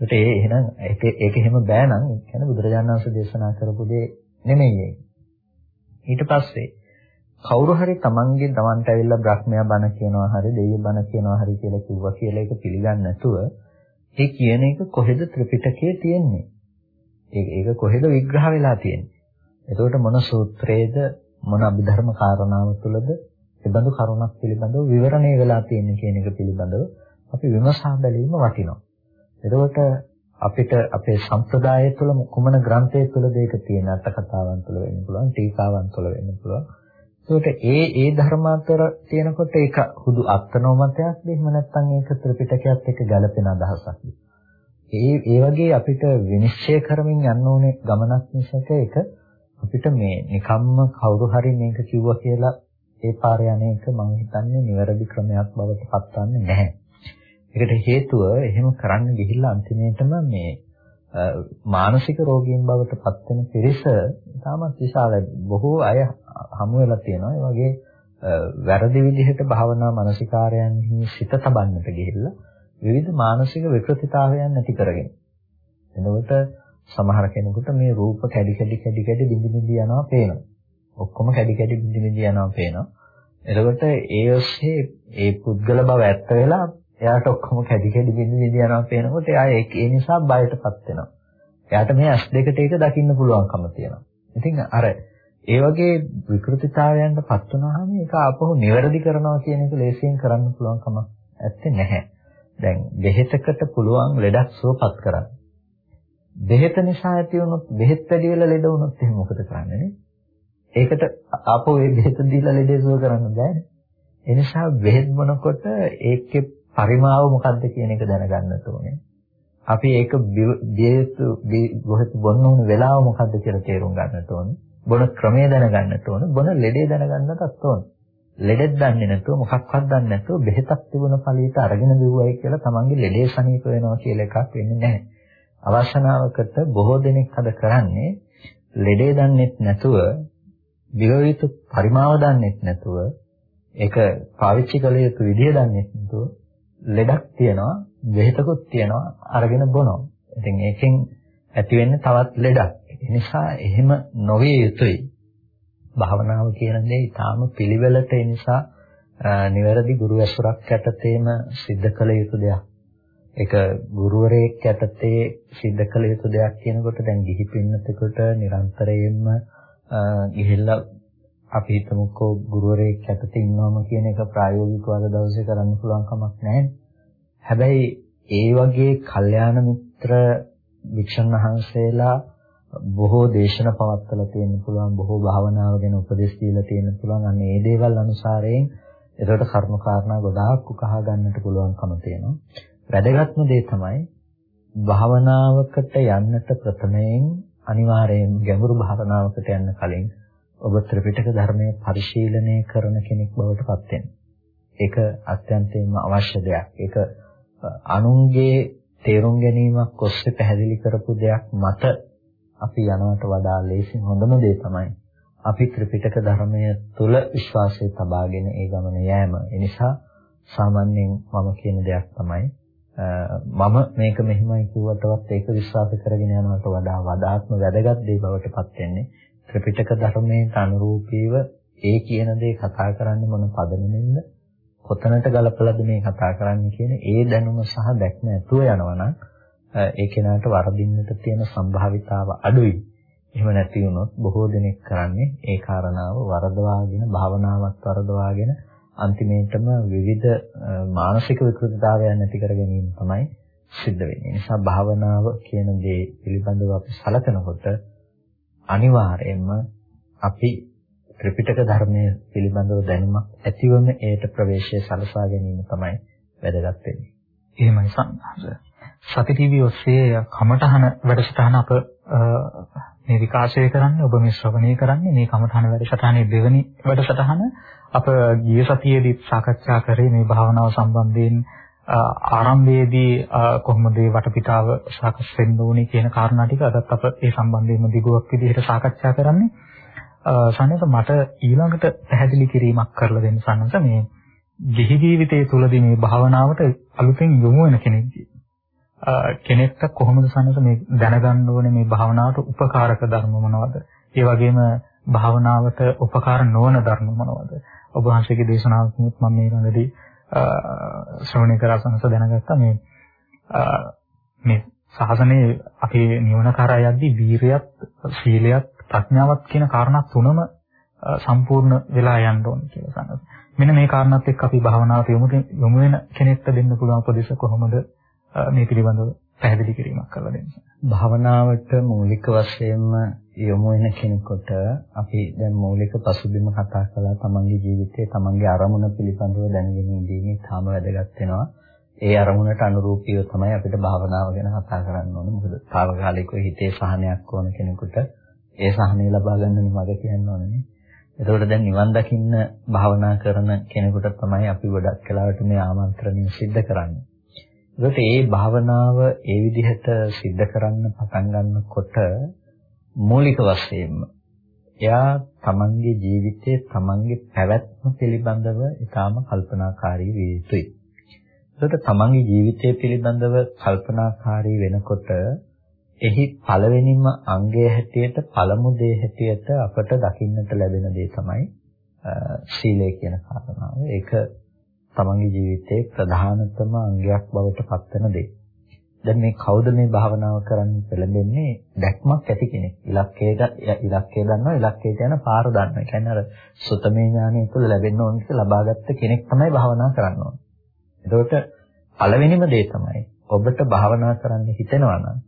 ඒකට ඒ එහෙනම් ඒක ඒක එහෙම බෑ නම් කියන්නේ බුදුරජාණන් වහන්සේ දේශනා කරපු දේ නෙමෙයි ඒක. ඊට පස්සේ කවුරු හරි Tamange Tamanට ඇවිල්ලා බ්‍රහ්මයා බණ කියනවා හරි දෙවියෝ බණ කියනවා හරි කියලා කිව්වා කියලා ඒක පිළිගන්නේ නැතුව ඒ කියන එක කොහෙද ත්‍රිපිටකයේ තියෙන්නේ? ඒක කොහෙද විග්‍රහ වෙලා තියෙන්නේ? එතකොට මොන සූත්‍රයේද මොන අභිධර්ම කාරණාව තුළද ඒබඳු කරුණක් පිළිබඳව විවරණය වෙලා තියෙන්නේ කියන එක පිළිබඳව අපි විමසා බැලීම වටිනවා. එතකොට අපිට අපේ සම්ප්‍රදාය තුළ කුමන ග්‍රන්ථය තුළද ඒක තියෙන අට කතාවන් තුළ වෙන්න පුළුවන්, ටීකාවන් තුළ වෙන්න පුළුවන්. ඒකට ඒ ඒ ධර්ම අතර තියෙනකොට ඒක හුදු අත්නෝමතයක්ද එහෙම නැත්නම් ඒක ත්‍රිපිටකයත් එක්ක ගැලපෙන අදහසක්ද? ඒ ඒ වගේ අපිට විනිශ්චය කරමින් යන්න ඕනේ ගමනක් මිසක ඒක අපිට මේ නිකම්ම කවුරු හරි මේක කිව්වා කියලා ඒ පාර යන එක මම හිතන්නේ නිවැරදි ක්‍රමයක් බවට පත්වන්නේ නැහැ. ඒකට හේතුව එහෙම කරන්න ගිහිල්ලා අන්තිමේටම මේ මානසික රෝගීන් බවට පත් වෙන පිරිස තාමත් විශාලයි. බොහෝ අය හමු වෙලා තියෙනවා. ඒ වගේ වැරදි විදිහට භාවනා මානසිකාරයන්හි සිත තබන්නට ගිහිල්ලා විවිධ මානසික විකෘතිතාවයන් ඇති කරගෙන. එතකොට සමහර කෙනෙකුට මේ රූප කැඩි කැඩි කැඩි කැඩි බිඳි බිඳි යනවා පේනවා. ඔක්කොම කැඩි කැඩි බිඳි බිඳි යනවා පේනවා. එතකොට ඒ ඔස්සේ ඒ පුද්ගල බව ඇත්ත වෙලා එයාට ඔක්කොම කැඩි කැඩි බිඳි බිඳි යනවා පේනකොට එයා ඒ නිසා බයටපත් වෙනවා. එයාට මේ ඇස් දෙකට ඒක දකින්න පුළුවන්කම තියෙනවා. ඉතින් අර ඒ වගේ විකෘතිතාවයන්ටපත් වුණාම ඒක ආපහු නිවැරදි කරනවා කියන එක ලේසියෙන් කරන්න පුළුවන් කමක් ඇත්තේ නැහැ. දැන් බෙහෙතකට පුළුවන් ලෙඩක් සුවපත් කරන්න. බෙහෙත නිසා ඇති වුණොත් බෙහෙත් වැඩි වෙලා ලෙඩ වුණොත් එහෙනම් මොකද කරන්නේ නේ? ඒකට ආපහු ඒ බෙහෙත දීලා ලෙඩේ සුව කරන්න බෑනේ. ඒ නිසා බෙහෙත් බොනකොට ඒකේ පරිමාව මොකක්ද කියන එක දැනගන්න ඕනේ. අපි ඒක බෙහෙත් බෙහෙත් බොන්න ඕන වෙලාව මොකක්ද කියලා තේරුම් ගන්නට ඕනේ. බොන ක්‍රමය දැනගන්නට ඕනේ. බොන ලෙඩේ දැනගන්නටත් ඕනේ. ලෙඩෙක් දන්නේ නැතුව මොකක්වත් දන්නේ නැතුව බෙහෙතක් තිබුණ පළියට අරගෙන බිව්වයි කියලා තමන්ගේ ලෙඩේ සනීප වෙනවා කියලා එකක් වෙන්නේ නැහැ. අවසනාවකට බොහෝ දෙනෙක් අද කරන්නේ ලෙඩේ දන්නේත් නැතුව විවිධ පරිමාව දන්නේත් නැතුව ඒක පාවිච්චි කළ යුතු විදිය දන්නේත් නැතුව ලෙඩක් තියනවා බෙහෙතකුත් තියනවා අරගෙන බොනවා. ඉතින් ඒකෙන් ඇති වෙන්නේ තවත් ලෙඩක්. ඒ නිසා එහෙම නොවිය යුතුයි. භාවනාව කියන දේ ඊටාම පිළිවෙලට ඒ නිසා නිවැරදි ගුරු ඇසුරක් යටතේම සිද්ධ කළ යුතු දෙයක්. ඒක ගුරුවරයෙක් යටතේ සිද්ධ කළ යුතු දෙයක් කියනකොට දැන් ගිහි පින්නතෙකුට නිරන්තරයෙන්ම ගිහිල්ලා අපි හිතමුකෝ ගුරුවරයෙක් යටතේ ඉන්නවම කියන එක ප්‍රායෝගිකව අද දවසේ කරන්න පුළුවන් කමක් නැහැ. හැබැයි ඒ වගේ කල්යාණ මිත්‍ර වික්ෂණ වහන්සේලා බොහෝ දේශන පවත්වලා තියෙන්න පුළුවන් බොහෝ භාවනාව ගැන උපදෙස් දීලා තියෙන්න පුළුවන් අන්න ඒ දේවල් අනුසාරයෙන් ඒකට කර්ම කාරණා ගොඩාක් උකහා ගන්නට පුළුවන්කම තියෙනවා වැදගත්ම දේ තමයි භාවනාවකට යන්නට ප්‍රථමයෙන් අනිවාර්යයෙන් ගැඹුරු භාවනාවකට යන්න කලින් ඔබ ත්‍රිපිටක ධර්මයේ පරිශීලනය කරන කෙනෙක් බවට පත් වෙන්න. ඒක අත්‍යන්තයෙන්ම අවශ්‍ය දෙයක්. ඒක අනුන්ගේ තේරුම් ගැනීමක් ඔස්සේ පැහැදිලි කරපු දෙයක් මත අපි යනවට වඩා ලේසින් හොඳම දේ තමයි අපි ත්‍රිපිටක ධර්මය තුල විශ්වාසය තබාගෙන ඒ ගමන යෑම. ඒ නිසා සාමාන්‍යයෙන් මම කියන දෙයක් තමයි මම මේක මෙහිමයි කිව්වටවත් ඒක විශ්වාස කරගෙන යනවට වඩා වඩාත්ම වැදගත් දේ බවට පත් වෙන්නේ ත්‍රිපිටක ධර්මයට අනුරූපීව ඒ කියන දේ කතා කරන්නේ මොන පදනමෙන්ද කොතනට ගලපලාද මේ කතා කරන්නේ කියන ඒ දැනුම සහ දැක්ම ඇතුව යනවනම් ඒ කෙනාට වරදින්නට තියෙන සම්භාවිතාව අඩුයි. එහෙම නැති වුණොත් බොහෝ දෙනෙක් කරන්නේ ඒ කාරණාව වරදවාගෙන භාවනාවත් වරදවාගෙන අන්තිමේටම විවිධ මානසික විකෘතිතාවයන් ඇති කර ගැනීම තමයි සිද්ධ වෙන්නේ. ඒ නිසා භාවනාව කියන දේ පිළිබඳව අපි සලකනකොට අනිවාර්යයෙන්ම අපි ත්‍රිපිටක ධර්මයේ පිළිබඳව දැනුමක් ඇතිවම ඒට ප්‍රවේශය සලසා ගැනීම තමයි වැදගත් වෙන්නේ. එහෙමයි සම්හස. සති ටීවී ඔස්සේ කමඨහන වැඩසටහන අප මේ විකාශය කරන්නේ ඔබ මේ ශ්‍රවණය කරන්නේ මේ කමඨහන වැඩසටහනේ දෙවෙනි වැඩසටහන අප ගිය සතියේදී සාකච්ඡා කරේ මේ භාවනාව සම්බන්ධයෙන් ආරම්භයේදී කොහොමද මේ වටපිටාව සාකච්ඡා වෙන්න ඕනේ කියන කාරණා ටික අදත් අප ඒ සම්බන්ධයෙන්ම දිගුවක් විදිහට සාකච්ඡා කරන්නේ. සන්නස මට ඊළඟට පැහැදිලි කිරීමක් කරලා දෙන්න සන්නස මේ ගිහි ජීවිතයේ තුලදී මේ භාවනාවට අලුතෙන් යොමු වෙන කෙනෙක්ගේ කෙනෙක්ට කොහොමද සන්නස මේ දැනගන්න ඕනේ මේ භාවනාවට උපකාරක ධර්ම මොනවද? ඒ වගේම භාවනාවට උපකාර නොවන ධර්ම මොනවද? ඔබ වහන්සේගේ දේශනාවකුත් මම මේ ළඟදී ශ්‍රවණය කරලා සන්නස දැනගත්තා මේ මේ ශාසනයේ අපේ නිවන කරා යද්දී වීරියත් සීලයත් ප්‍රඥාවත් කියන කාරණා තුනම සම්පූර්ණ වෙලා යන්න ඕනේ කියලා සනස. මෙන්න මේ කාරණාත් එක්ක අපි භාවනාවට යොමු යොමු වෙන කෙනෙක්ට දෙන්න පුළුවන් උපදේශ කොහොමද මේ පිළිබඳව පැහැදිලි කිරීමක් කරලා දෙන්න. භාවනාවට මූලික වශයෙන්ම යොමු වෙන කෙනෙකුට අපි දැන් මූලික පසුබිම කතා කළා තමන්ගේ ජීවිතයේ තමන්ගේ අරමුණ පිළිබඳව දැනගෙන ඉඳීමේ තාම වැදගත් වෙනවා. ඒ අරමුණට අනුරූපීව තමයි අපිට භාවනාව ගැන කතා කරන්න ඕනේ. මොකද తాවකාලිකව හිතේ සහනයක් ඕන කෙනෙකුට ඒ සහනය ලබා ගන්න නිවග කියන්න ඕනේ. එතකොට දැන් නිවන් දකින්න භාවනා කරන කෙනෙකුට තමයි අපි ගොඩක් කලාවට මේ ආමන්ත්‍රණය සිද්ධ කරන්නේ. ඒකට ඒ භාවනාව ඒ විදිහට සිද්ධ කරන්න පටන් ගන්නකොට මූලික වශයෙන්ම එයා තමන්ගේ ජීවිතයේ තමන්ගේ පැවැත්ම පිළිබඳව ඊටාම කල්පනාකාරී විය යුතුයි. ඒකට තමන්ගේ ජීවිතය පිළිබඳව කල්පනාකාරී වෙනකොට එහි පළවෙනිම අංගය හැටියට පළමු දේ හැටියට අපට දකින්නට ලැබෙන දේ තමයි සීලය කියන කාරණාව. ඒක තමන්ගේ ජීවිතයේ ප්‍රධානතම අංගයක් බවට පත්වන දේ. දැන් මේ කවුද මේ භාවනාව කරන්න පෙළඹෙන්නේ දැක්මක් ඇති කෙනෙක්. ඉලක්කයට ඉලක්කය දන්නවා ඉලක්කයට යන පාර දන්නවා. ඒ කියන්නේ අර සුතමේ ඥානය තුළ ලැබෙන්න ඕන කියලා ලබාගත්ත කෙනෙක් තමයි භාවනා කරන්න ඕන. එතකොට පළවෙනිම දේ තමයි ඔබට භාවනා කරන්න හිතෙනවා නම්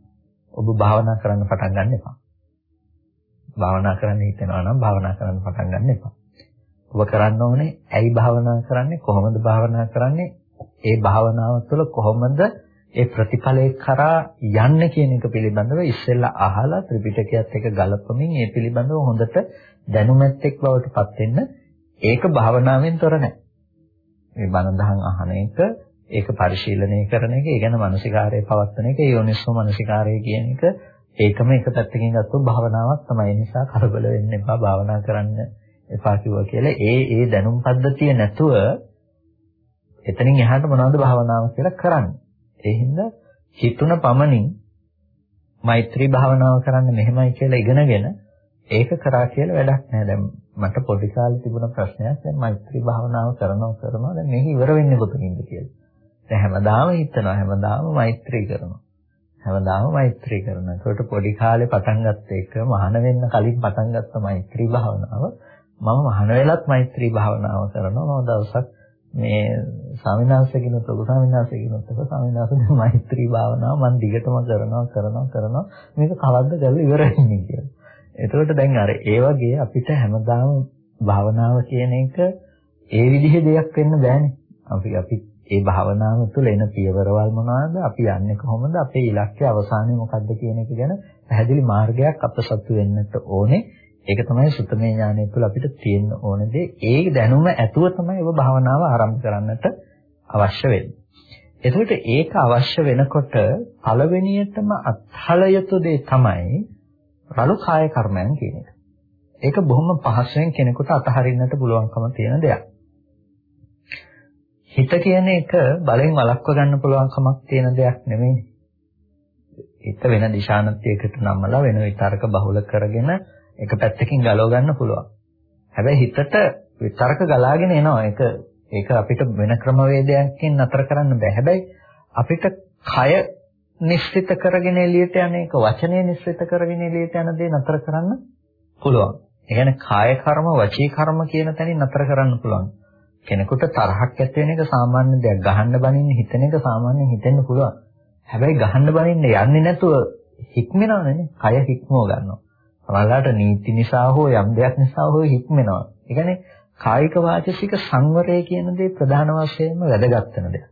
ඔබ භාවනා කරන්න පටන් ගන්න එපා. භාවනා කරන්න හිතෙනවා නම් භාවනා කරන්න පටන් ගන්න එපා. ඔබ කරන්න ඕනේ ඇයි භාවනා කරන්නේ කොහොමද භාවනා කරන්නේ ඒ භාවනාව තුළ කොහොමද ඒ ප්‍රතිඵලයේ කරා යන්නේ කියන එක පිළිබඳව ඉස්සෙල්ලා අහලා ත්‍රිපිටකයත් එක්ක ගලපමින් ඒ පිළිබඳව හොඳට දැනුමැත්තෙක් බවට පත් වෙන්න ඒක භාවනාවෙන් තොර නැහැ. මේ බණ දහම් අහන එක ඒක පරිශීලනය කරන එක, ඒ කියන්නේ මානසිකාරය පවත්වන එක, යෝනිස්සෝ මානසිකාරය කියන එක ඒකම එක පැත්තකින් ගත්තොත් භාවනාවක් තමයි. ඒ නිසා කලබල වෙන්න එපා, භාවනා කරන්න එපා කිව්වා කියලා. ඒ ඒ දැනුම් පද්ධතිය නැතුව එතනින් එහාට මොනවද භාවනාව කියලා කරන්නේ. ඒ හින්දා හිතුන පමණින් මෛත්‍රී භාවනාව කරන්න මෙහෙමයි කියලා ඉගෙනගෙන ඒක කරා කියලා වැඩක් නැහැ. දැන් මට පොඩි කාලේ තිබුණ ප්‍රශ්නයක් දැන් මෛත්‍රී භාවනාව කරනවා කරනවා දැන් මේක ඉවර වෙන්නේ කොතනින්ද කියලා. දැන් හැමදාම හිතනවා හැමදාම මෛත්‍රී කරනවා. හැමදාම මෛත්‍රී කරනවා. ඒකට පොඩි කාලේ පටන් ගත්ත එක මහාන වෙන්න කලින් පටන් ගත්ත මෛත්‍රී භාවනාව මම මහාන වෙලත් මෛත්‍රී භාවනාව කරනවා. මම දවසක් මේ ස්වාමිනාංශකිනුත් ඔබ ස්වාමිනාංශකිනුත් ඔබ ස්වාමිනාංශ මෛත්‍රී භාවනාව මම දිගටම කරනවා කරනවා කරනවා මේක කවද්ද කරලා ඉවර වෙන්නේ කියලා. එතකොට දැන් අර ඒ වගේ අපිට හැමදාම භාවනාව කියන එක ඒ විදිහේ දෙයක් වෙන්න බෑනේ. අපි අපි ඒ භාවනාව තුළ එන පියවරවල් මොනවාද? අපි යන්නේ කොහොමද? අපේ ඉලක්කය අවසානයේ මොකක්ද කියන එක ගැන පැහැදිලි මාර්ගයක් අපසතු වෙන්නට ඕනේ. ඒක තමයි සුතමේ ඥානය තුළ අපිට තියෙන්න ඕන දේ. ඒ දැනුම ඇතුව තමයි ඔබ භාවනාව ආරම්භ කරන්නට අවශ්‍ය වෙන්නේ. එතකොට ඒක අවශ්‍ය වෙනකොට පළවෙනියටම අත්හල යුතු දේ තමයි රළු කාය කර්මයන් කියන එක. ඒක බොහොම පහසුවෙන් කෙනෙකුට අතහරින්නට පුළුවන්කම තියෙන දෙයක්. හිත කියන එක බලෙන් වළක්ව ගන්න පුළුවන් කමක් තියෙන දෙයක් නෙමෙයි. හිත වෙන දිශානත්යකට නම්මලා වෙන විතරක බහුල කරගෙන එක පැත්තකින් ගලව ගන්න පුළුවන්. හැබැයි හිතට විතරක ගලාගෙන එනවා. ඒක ඒක අපිට වෙන ක්‍රමවේදයකින් නතර කරන්න බෑ. හැබැයි අපිට කය නිශ්චිත කරගෙන එළියට යන එක වචනේ නිශ්චිත කරගෙන එළියට යන දේ නතර කරන්න පුළුවන්. ඒ කියන්නේ කාය කර්ම, වචී කර්ම කියන තැනින් නතර කරන්න පුළුවන්. කෙනෙකුට තරහක් ඇති වෙන එක සාමාන්‍ය දෙයක්. ගහන්න බනින්න හිතෙන එක සාමාන්‍යයෙන් හිතෙන්න පුළුවන්. හැබැයි ගහන්න බනින්න යන්නේ නැතුව හික්මනවනේ. කය හික්මව ගන්නවා. සමහරවිට නීති නිසා හෝ යම් දෙයක් නිසා හෝ හික්මනවා. ඒ කියන්නේ කායික වාචසික සංවරය කියන දේ ප්‍රධාන වශයෙන්ම වැදගත් වෙන දෙයක්.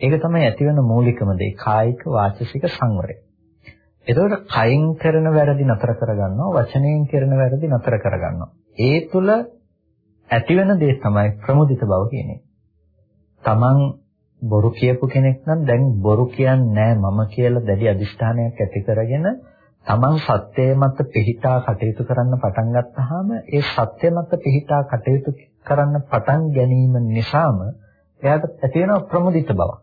ඒක තමයි ඇතිවන මූලිකම දේ කායික වාචසික සංවරය. එතකොට කයින් කරන වැරදි නතර කරගන්නවා වචනයෙන් කරන වැරදි නතර කරගන්නවා. ඒ තුල ඇතිවෙන දේ තමයි ප්‍රමුදිත බව කියන්නේ. Taman බොරු කියපු කෙනෙක් නම් දැන් බොරු කියන්නේ මම කියලා දැඩි අදිෂ්ඨානයක් ඇති කරගෙන Taman සත්‍යය මත පිහිටා කටයුතු කරන්න පටන් ගත්තාම ඒ සත්‍ය මත පිහිටා කටයුතු කරන්න පටන් ගැනීම නිසාම එයාට ඇති වෙන ප්‍රමුදිත බවක්.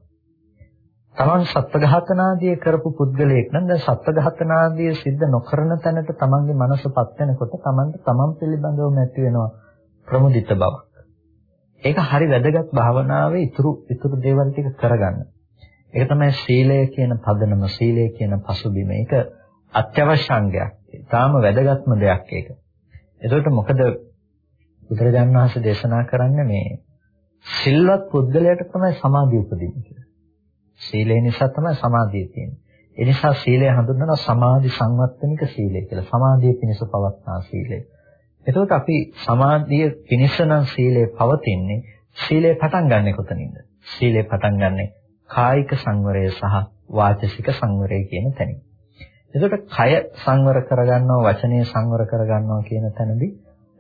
Taman සත්ත්වඝාතනාදිය කරපු පුද්ගලයෙක් නම් දැන් සත්ත්වඝාතනාදිය සිද්ධ නොකරන තැනට Tamanගේ මනසපත් වෙනකොට Tamanට Taman පිළිබඳවම ඇති වෙනවා ප්‍රමුදිත බවක්. ඒක හරි වැදගත් භාවනාවේ ඉතුරු ඉතුරු දේවල් ටික කරගන්න. ඒක තමයි සීලය කියන පදනම, සීලය කියන පසුබිම. ඒක අත්‍යවශ්‍ය අංගයක්. තාම වැදගත්ම දෙයක් ඒක. එතකොට මොකද බුදුරජාණන් වහන්සේ දේශනා කරන්නේ මේ සිල්වත් පුද්ගලයාට තමයි සමාධිය උපදින්නේ කියලා. සීලය නිසා තමයි සමාධිය තියෙන්නේ. ඒ නිසා සීලය හඳුන්වනවා සමාධි සංවත්තනික සීලය කියලා. සමාධිය පිණිස පවත්නා සීලය. එතකොට අපි සමාධිය පිණිස නම් සීලය පවතින්නේ සීලය පටන් ගන්නෙ කොතනින්ද? සීලය පටන් ගන්නෙ කායික සංවරය සහ වාචසික සංවරය කියන තැනින්. එතකොට කය සංවර කරගන්නවා වචනය සංවර කරගන්නවා කියන තැනදී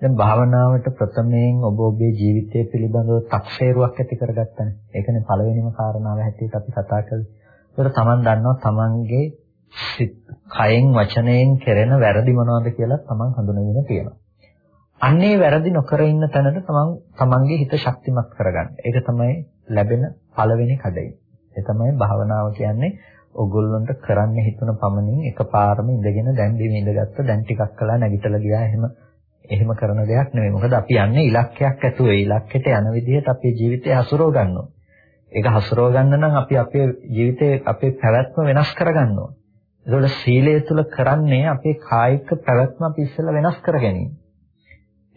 දැන් භාවනාවට ප්‍රථමයෙන් ඔබ ඔබේ ජීවිතය පිළිබඳව තක්සේරුවක් ඇති කරගත්තනේ. ඒකනේ පළවෙනිම කාරණාව හැටියට අපි කතා කළේ. ඒකට Taman දන්නවා Tamanගේ කයෙන් වචනයෙන් කෙරෙන වැරදි මොනවද කියලා Taman හඳුනගෙන තියෙනවා. අන්නේ වැරදි නොකර ඉන්න තැනට Taman Tamanගේ හිත ශක්තිමත් කරගන්න. ඒක තමයි ලැබෙන පළවෙනි කඩේ. ඒ තමයි භාවනාව කියන්නේ ඔගොල්ලන්ට කරන්න හිතුන පමණින් එකපාරම ඉඳගෙන දැන් දින ඉඳගත්ත දැන් ටිකක් කළා නැගිටලා ගියා එහෙම එහෙම කරන දෙයක් නෙමෙයි. මොකද අපි යන්නේ ඉලක්කයක් ඇතුළේ. ඉලක්කයට යන විදිහට අපේ ජීවිතය හසුරව ගන්නවා. ඒක හසුරව ගන්න නම් අපි අපේ ජීවිතේ අපේ පැවැත්ම වෙනස් කරගන්න ඕන. ඒකවල සීලය තුල කරන්නේ අපේ කායික පැවැත්ම අපි ඉස්සෙල්ලා වෙනස් කර ගැනීම.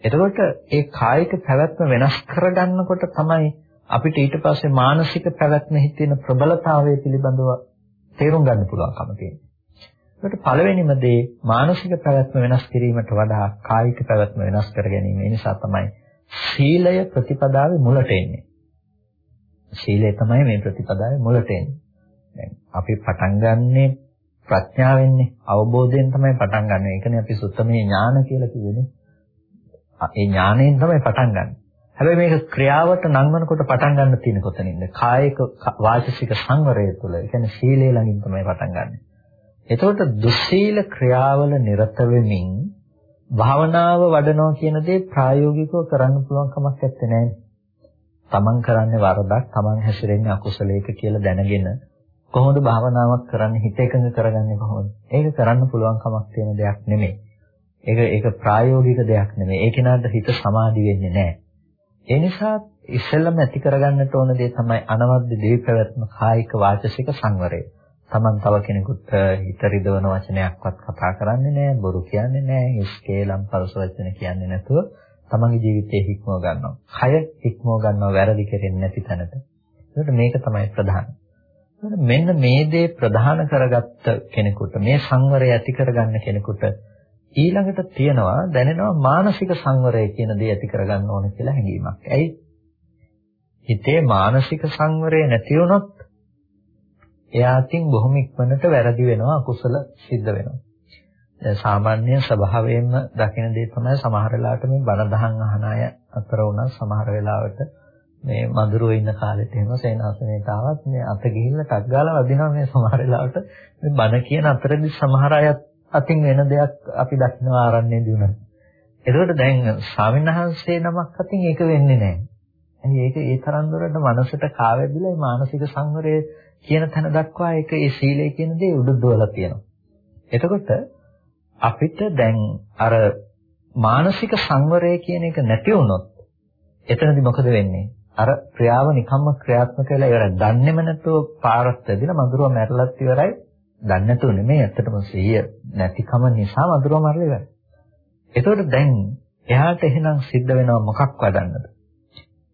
එතකොට ඒ කායික පැවැත්ම වෙනස් කරගන්නකොට තමයි අපිට ඊට පස්සේ මානසික පැවැත්ම හිතෙන ප්‍රබලතාවය පිළිබඳව තේරුම් ගන්න පුළුවන්කම තියෙනවා. ඒකට පළවෙනිම දේ මානසික පැවැත්ම වෙනස් කිරීමට වඩා කායික පැවැත්ම වෙනස් කර ගැනීම. ඒ නිසා තමයි සීලය ප්‍රතිපදාවේ මුලට එන්නේ. සීලය තමයි මේ ප්‍රතිපදාවේ මුලට එන්නේ. දැන් අපි පටන් ගන්නෙ ප්‍රඥාවෙන්නේ අවබෝධයෙන් තමයි පටන් ගන්න. ඒකනේ අපි සුත්තමේ ඥාන කියලා කියන්නේ. ඒ ඥාණයෙන් තමයි පටන් ගන්න. හැබැයි මේක ක්‍රියාවට නංවනකොට පටන් ගන්න තියෙන කොතනින්ද? කායික වාචික සංවරය තුළ. ඒ කියන්නේ සීලය ළඟින් තමයි පටන් ගන්නෙ. එතකොට දුස්සීල ක්‍රියාවල නිරත වෙමින් භාවනාව වඩනවා කියන දේ ප්‍රායෝගිකව කරන්න පුළුවන් කමක් නැත්තේ තමන් කරන්නේ වරදක්, තමන් හැසිරෙන්නේ අකුසලයක කියලා දැනගෙන කොහොමද භාවනාවක් කරන්නේ හිත එකඟ කරගන්නේ කොහොමද? ඒක කරන්න පුළුවන් කමක් තියෙන දෙයක් නෙමෙයි. ඒක ඒක ප්‍රායෝගික දෙයක් නෙමෙයි. ඒ කෙනාට හිත සමාධි වෙන්නේ නැහැ. ඒ නිසා ඉස්සෙල්ලම ඇති කරගන්නට ඕන දේ තමයි අනවද්ද දේ පැවැත්ම කායික වාචසික සංවරය. Taman තව කෙනෙකුට හිත රිදවන වචනයක්වත් කතා කරන්නේ නැහැ, බොරු කියන්නේ නැහැ, හිස්කේලම් පරස වචන කියන්නේ නැතුව තමන්ගේ ජීවිතේ හික්මව ගන්නවා. කය හික්මව ගන්නවා වැරදි කෙරෙන්නේ නැති තැනට. ඒකට මේක තමයි ප්‍රධාන. මෙන්න මේ දේ ප්‍රධාන කරගත්ත කෙනෙකුට මේ සංවරය ඇති කරගන්න කෙනෙකුට ඊළඟට තියනවා දැනෙනවා මානසික සංවරය කියන දේ ඇති කරගන්න ඕන කියලා හැඟීමක්. ඇයි? හිතේ මානසික සංවරය නැති වුණොත් එයාටින් බොහොම ඉක්මනට වැරදි වෙනවා අකුසල සිද්ධ වෙනවා. දැන් සාමාන්‍ය ස්වභාවයෙන්ම දකින දේ තමයි සමහර වෙලාවට මේ බණ දහම් අහන අය අතර උනත් සමහර වෙලාවට මේ මధుරෝ ඉන්න කාලෙට එහෙම සේනාසනයට ආවත් මේ අත ගිහිල්ලා ටක් ගාලා වදිනවා මේ සමහර වෙලාවට මේ බණ කියන අතරදී සමහර අය අතින් වෙන දෙයක් අපි දකිනවා ආරණ්‍යයේදී උනත්. ඒකෝට දැන් ස්වාමින්වහන්සේ නමක් අතින් ඒක වෙන්නේ නැහැ. ඒක ඒ තරම් දුරට මනසට කාවැදිලා මේ මානසික සංවරයේ කියන තැන දක්වා ඒක ඒ සීලය කියන දේ උඩුද්දවලා තියෙනවා. එතකොට අපිට දැන් අර මානසික සංවරය කියන එක නැති වුණොත් එතනදි මොකද වෙන්නේ? අර ක්‍රියාව නිකම්ම ක්‍රියාත්මක වෙලා ඉවරයි. දන්නේම නැතුව පාරක් ඇදිලා මధుරව මැරලත් ඉවරයි. දන්නේ නැතුව නෙමෙයි ඇත්තටම සිහිය නැතිකම නිසා වඳුරා මරලා ඉවරයි. එතකොට දැන් එයාට එහෙනම් සිද්ධ වෙනවා මොකක් වදන්නද?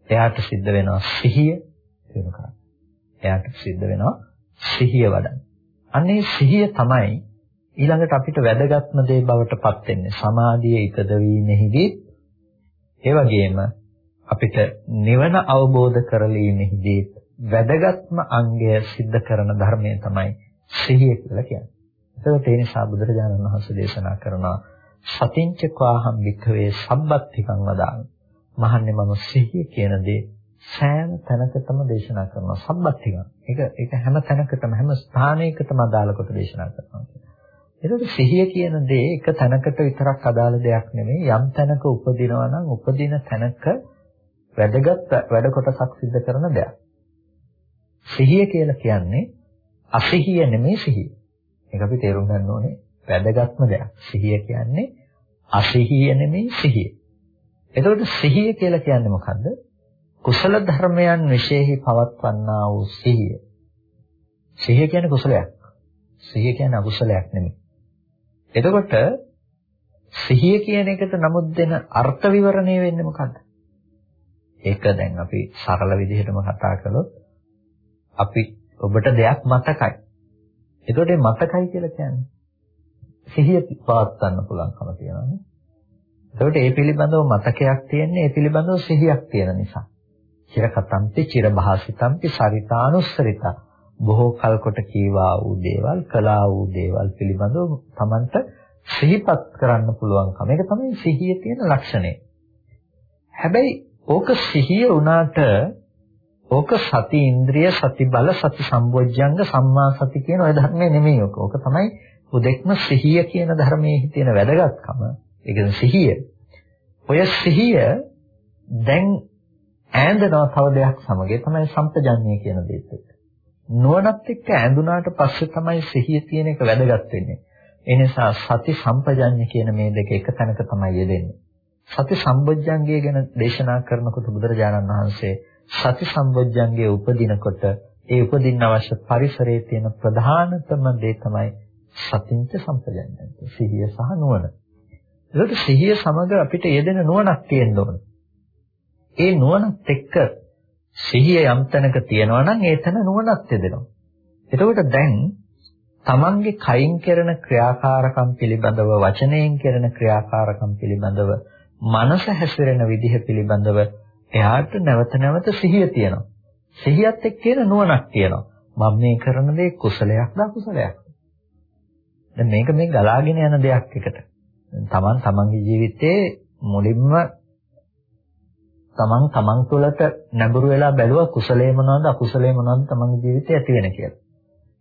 එයාට සිද්ධ වෙනවා සිහිය වෙනවා. එයාට සිද්ධ වෙනවා සිහිය වඩන්න. අන්නේ සිහිය තමයි ඊළඟට අපිට වැදගත්ම දේ බවට පත් වෙන්නේ සමාධියේ ඉපද වීමෙහිදී ඒ වගේම අපිට නිවන අවබෝධ කරලීමේදී වැදගත්ම අංගය सिद्ध කරන ධර්මය තමයි සිහිය කියලා කියන්නේ. ඒකට ඒ නිසා බුදුරජාණන් වහන්සේ දේශනා කරනවා සතිංච කවාහම් වික්ඛවේ සම්බත්තිකං වදාන. මහන්නේ මම සිහිය කියන දේ සෑම තැනකටම දේශනා කරනවා සම්බත්තික. ඒක ඒක හැම තැනකටම හැම ස්ථානයකටම අදාළ කොට දේශනා කරනවා. ඒකට සිහිය කියන දේ එක තැනකට විතරක් අදාළ දෙයක් නෙමෙයි යම් තැනක උපදිනවා නම් උපදින තැනක වැදගත් වැඩ කොටසක් සිද්ධ කරන දෙයක්. සිහිය කියලා කියන්නේ අසිහිය නෙමෙයි සිහිය. ඒක අපි තේරුම් ගන්න ඕනේ වැදගත්ම දෙයක්. සිහිය කියන්නේ අසිහිය නෙමෙයි සිහිය. එතකොට සිහිය කියලා කියන්නේ මොකද්ද? කුසල ධර්මයන් විශේෂයි පවත්වන්නා වූ සිහිය. සිහිය කියන්නේ කුසලයක්. සිහිය කියන්නේ අකුසලයක් නෙමෙයි. එතකොට සිහිය කියන එකට නමුත් දෙන අර්ථ විවරණය වෙන්නේ මොකද්ද? ඒක දැන් අපි සරල විදිහටම කතා කළොත් අපි ඔබට දෙයක් මතකයි. එතකොට මේ මතකයි කියලා කියන්නේ සිහිය පවත්වන්න පුළුවන්කම තියෙනවානේ. එතකොට ඒ පිළිබඳව මතකයක් තියෙන්නේ ඒ පිළිබඳව සිහියක් තියෙන නිසා. චිර කතම්පි චිර භාසිතම්පි සරිතානුස්සරිතා බොහෝ කල් කොට කීවා වූ දේවල් කළා වූ දේවල් පිළිබඳව Tamanට සිහිපත් කරන්න පුළුවන්කම. ඒක තමයි සිහියේ තියෙන ලක්ෂණය. හැබැයි ඕක සිහිය වුණාට ඕක සති ඉන්ද්‍රිය සති බල සති සම්බොජ්ජංග සම්මා සති කියන ওই ධර්මයේ නෙමෙයි ඕක. ඕක තමයි උදෙක්ම සිහිය කියන ධර්මයේ තියෙන වැදගත්කම. ඒ කියන්නේ සිහිය. ඔය සිහිය දැන් ඈඳනවා තව දෙයක් සමග. ඒ තමයි සම්පජඤ්ඤය කියන දේත් එක්ක. නුවණත් එක්ක ඈඳුනාට පස්සේ තමයි සිහිය තියෙන එක වැදගත් වෙන්නේ. ඒ නිසා සති සම්පජඤ්ඤ කියන මේ දෙක එක තැනක තමයි යෙදෙන්නේ. සති සම්බොජ්ජංගය ගැන දේශනා කරනකොට බුදුරජාණන් වහන්සේ සති සම්බොජ්ජංගයේ උපදිනකොට ඒ උපදින්න අවශ්‍ය පරිසරයේ තියෙන ප්‍රධානතම දේ තමයි සතිංච සම්පජඤ්ඤය. සිහිය සහ නුවණ. ඒකට සිහිය සමග අපිට යෙදෙන නුවණක් තියෙන්න ඕන. ඒ නුවණත් එක්ක සිහිය යම් තැනක තියෙනවා නම් ඒ තැන නුවණක් යෙදෙනවා. එතකොට දැන් තමන්ගේ කයින් කරන ක්‍රියාකාරකම් පිළිබඳව වචනයෙන් කරන ක්‍රියාකාරකම් පිළිබඳව මනස හැසිරෙන විදිහ පිළිබඳව එයාට නැවත නැවත සිහිය තියෙනවා. සිහියත් එක්ක එන නුවණක් තියෙනවා. මම මේ කරන දේ කුසලයක්ද අකුසලයක්ද? දැන් මේක මේ ගලාගෙන යන දෙයක් එකට. තමන් තමන්ගේ ජීවිතයේ මුලින්ම තමන් තමන් තුළට නැඹුරු වෙලා බැලුවා කුසලයේ මොනවද අකුසලයේ මොනවද තමන්ගේ ජීවිතේ ඇති වෙන කියලා.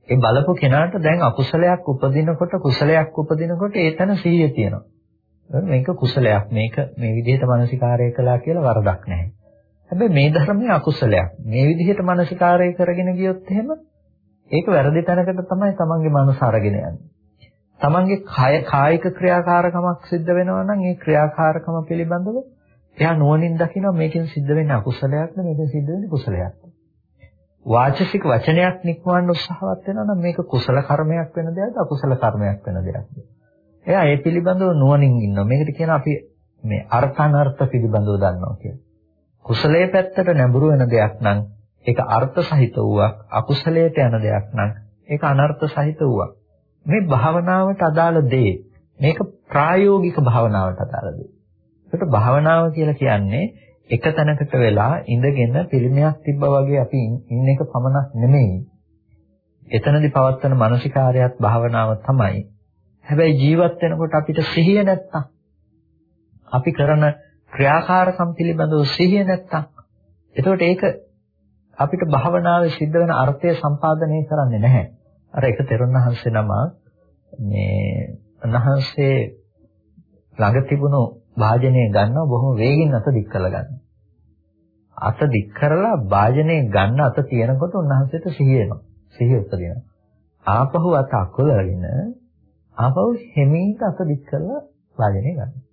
ඒ බලපු කෙනාට දැන් අකුසලයක් උපදිනකොට කුසලයක් උපදිනකොට ඒතන සිහිය තියෙනවා. මේක කුසලයක් මේක මේ විදිහට මානසිකාරය කළා කියලා වරදක් නැහැ. හැබැයි මේ ධර්මයේ අකුසලයක්. මේ විදිහට මානසිකාරය කරගෙන ගියොත් එහෙම ඒක වැරදි තැනකට තමයි තමන්ගේ මනස අරගෙන යන්නේ. තමන්ගේ කාය කායික ක්‍රියාකාරකමක් සිද්ධ වෙනවා නම් ඒ ක්‍රියාකාරකම පිළිබඳව එයා නුවණින් දකිනවා මේකෙන් සිද්ධ වෙන්නේ අකුසලයක්ද මේකෙන් සිද්ධ වෙන්නේ කුසලයක්ද. වාචසික වචනයක් නික්මවන්න උත්සාහවත් වෙනවා නම් මේක කුසල කර්මයක් වෙන දෙයක්ද අකුසල කර්මයක් වෙන දෙයක්ද. එයා ඒ පිළිබඳව නුවණින් ඉන්නවා. මේකට කියන අපි මේ අර්ථානර්ථ පිළිබඳව දන්නවා කියලා. කුසලයේ පැත්තට නැඹුරු වෙන දෙයක් නම් ඒක අර්ථ සහිත වූවක් අකුසලයට යන දෙයක් නම් ඒක අනර්ථ සහිත වූවක්. මේ භාවනාවට අදාළ දේ මේක ප්‍රායෝගික භාවනාවට අදාළ දේ. ඒකට භාවනාව කියලා කියන්නේ එක තැනකට වෙලා ඉඳගෙන පිළිමයක් තිබ්බා වගේ අපි ඉන්න එක පමණක් නෙමෙයි. එතනදී පවත්වන මානසිකාරයත් භාවනාව තමයි. හැබැයි ජීවත් වෙනකොට අපිට සිහිය නැත්තම් අපි කරන ක්‍රියාකාරකම් පිළිබඳව සිහිය නැත්තම් එතකොට ඒක අපිට භාවනාවේ සිද්ධ වෙන අර්ථය සම්පාදනය කරන්නේ නැහැ. අර එක තෙරුණහන්සේ නම මේ උන්වහන්සේ ළඟ තිබුණු වාජනය ගන්නවා බොහොම වේගෙන් අත දික් කරලා ගන්නවා. අත දික් කරලා වාජනය ගන්න අත තියනකොට උන්වහන්සේට සිහිය එනවා. සිහිය උපදිනවා. ආපහු අත අකුලගෙන ආපහු හිමීට අත දික් කරලා වාජනය ගන්නවා.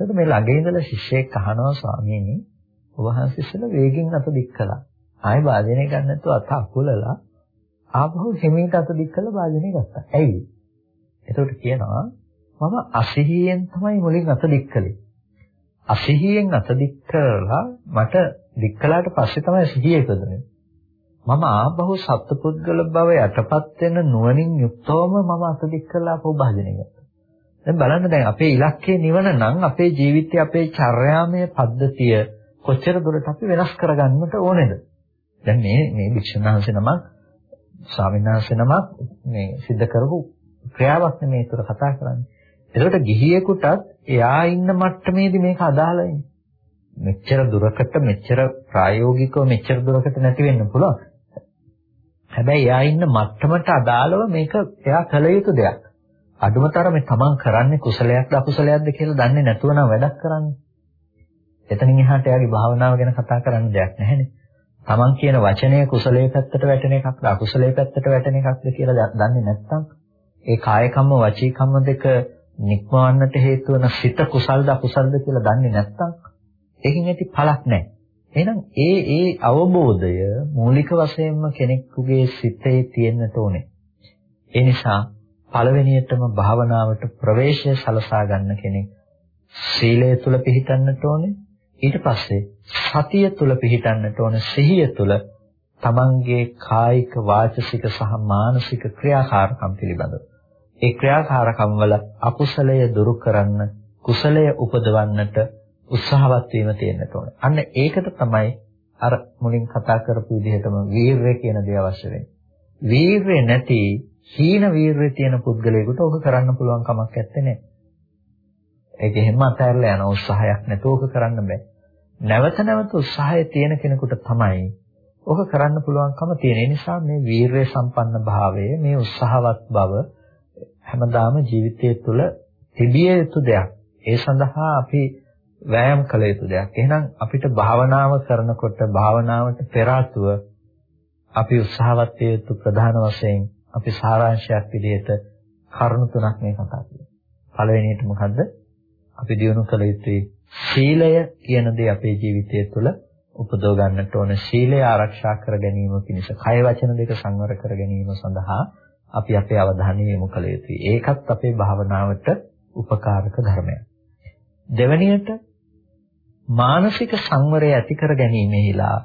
එතකොට මේ ළඟ ඉඳලා ශිෂ්‍යෙක් අහනවා ස්වාමීනි ඔබ වහන්සේ ඉස්සෙල්ලා වේගෙන් අත දික් කළා. ආයෙ වාජනය ගන්න නැතුව අත අකුලලා ආපහු හිමීට අත දික් කරලා වාජනය ගත්තා. ඇයි? එතකොට කියනවා මම අසිහියෙන් තමයි මුලින් අත දික් කළේ. අසිහියෙන් අත දික් කරලා මට දික් කළාට පස්සේ තමයි සිහිය ඉපදුනේ. මම ආපහු සත්පුද්ගල භව යටපත් වෙන නුවණින් යුක්තවම මම අත දික් කරලා ආපහු භාජනය ගත්තා. දැන් බලන්න දැන් අපේ ඉලක්කය නිවන නම් අපේ ජීවිතයේ අපේ චර්යාමය පද්ධතිය කොච්චර දුරට අපි වෙනස් කරගන්නට ඕනේද? දැන් මේ මේ වික්ෂණ වහන්සේ නමක් ස්වාමීන් වහන්සේ නමක් මේ සිද්ධ කරපු ක්‍රියාවක් නෙමේ ඒතර කතා කරන්නේ. එතකොට ගිහියෙකුටත් එයා ඉන්න මට්ටමේදී මේක අදාළයි. මෙච්චර දුරකට මෙච්චර ප්‍රායෝගිකව මෙච්චර දුරකට නැති වෙන්න පුළුවන්. හැබැයි එයා ඉන්න මට්ටමට අදාළව මේක එයා කළ යුතු දෙයක්. අඩුමතරමේ තමන් කරන්නේ කුසලයක්ද අකුසලයක්ද කියලා දන්නේ නැතුව නම් වැඩක් කරන්නේ. එතනින් එහාට එයාගේ භාවනාව ගැන කතා කරන්න දෙයක් නැහැනේ. තමන් කියන වචනය කුසලයේ පැත්තට වැටෙන එකක්ද අකුසලයේ පැත්තට වැටෙන එකක්ද කියලා දන්නේ නැත්නම් ඒ කාය කම්ම වචී කම්ම දෙක නික්මවන්නට හේතු වෙන සිත කුසල්ද අකුසල්ද කියලා දන්නේ නැත්නම් ඒකෙන් ඇති පළක් නැහැ. එහෙනම් ඒ ඒ අවබෝධය මූලික වශයෙන්ම කෙනෙකුගේ සිතේ තියෙන්නට ඕනේ. ඒ නිසා පළවෙනියටම භාවනාවට ප්‍රවේශය සලසා ගන්න කෙනෙක් සීලය තුල පිහිටන්නට ඕනේ. ඊට පස්සේ සතිය තුල පිහිටන්නට ඕනේ. සිහිය තුල තමන්ගේ කායික වාචසික සහ මානසික ක්‍රියාකාරකම් පිළිබඳව. ඒ ක්‍රියාකාරකම් වල අකුසලය දුරු කරන්න කුසලය උපදවන්නට උත්සාහවත් වීම තියෙන්නට ඕනේ. අන්න ඒකට තමයි අර මුලින් කතා කරපු විදිහටම වීරය කියන දේ අවශ්‍ය වෙන්නේ. වීරය නැති හීන වීරය තියෙන පුද්ගලයෙකුට ඕක කරන්න පුළුවන් කමක් නැත්තේ. ඒක එහෙම අතහැරලා යන උත්සාහයක් නැතුව ඕක කරන්න බෑ. නැවත නැවත උත්සාහය තියෙන කෙනෙකුට තමයි ඕක කරන්න පුළුවන්කම තියෙන. ඒ නිසා මේ වීරය සම්පන්න භාවය, මේ උත්සාහවත් බව හැමදාම ජීවිතය තුළ තිබිය යුතු දෙයක්. ඒ සඳහා අපි වෑයම් කළ යුතු දෙයක්. එහෙනම් අපිට භාවනාව කරනකොට භාවනාවට පෙර අපි උත්සාහවත් යුතු ප්‍රධාන වශයෙන් අපි සාරාංශයක් විදිහට කරුණු තුනක් මේ කතා කරනවා. පළවෙනියට මොකද්ද? අපි දිනු කළ යුත්තේ සීලය කියන දේ අපේ ජීවිතය තුළ උපදව ගන්නට ඕන සීලය ආරක්ෂා කර ගැනීම පිණිස කය වචන දෙක සංවර කර ගැනීම සඳහා අපි අපේ අවධානය යොමු කළ යුතුයි. ඒකත් අපේ භාවනාවට උපකාරක ධර්මයක්. දෙවැනියට මානසික සංවරය ඇති කර ගැනීමෙහිලා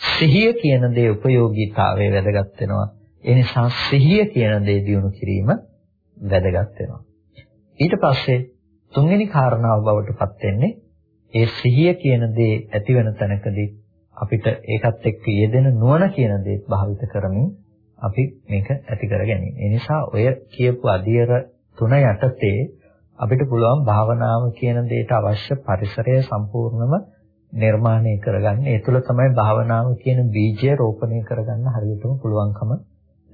සිහිය කියන දේ ප්‍රයෝගීතාවයේ වැදගත් වෙනවා. ඒ නිසා සිහිය කියන දේ දියුණු කිරීම වැදගත් වෙනවා. ඊට පස්සේ තුන්වෙනි කාරණාව බවට පත් වෙන්නේ ඒ සිහිය කියන දේ ඇති වෙන තැනකදී අපිට ඒකත් එක්ක යෙදෙන නුවණ කියන දේ භාවිත කරමින් අපි මේක ඇති කර ගැනීම. ඒ නිසා ඔය කියපු අධියර තුන යටතේ අපිට පුළුවන් භාවනාව කියන දෙයට අවශ්‍ය පරිසරය සම්පූර්ණම නිර්මාණය කරගන්න. ඒ තුළ තමයි භාවනාව කියන බීජය රෝපණය කරගන්න හරියටම පුළුවන්කම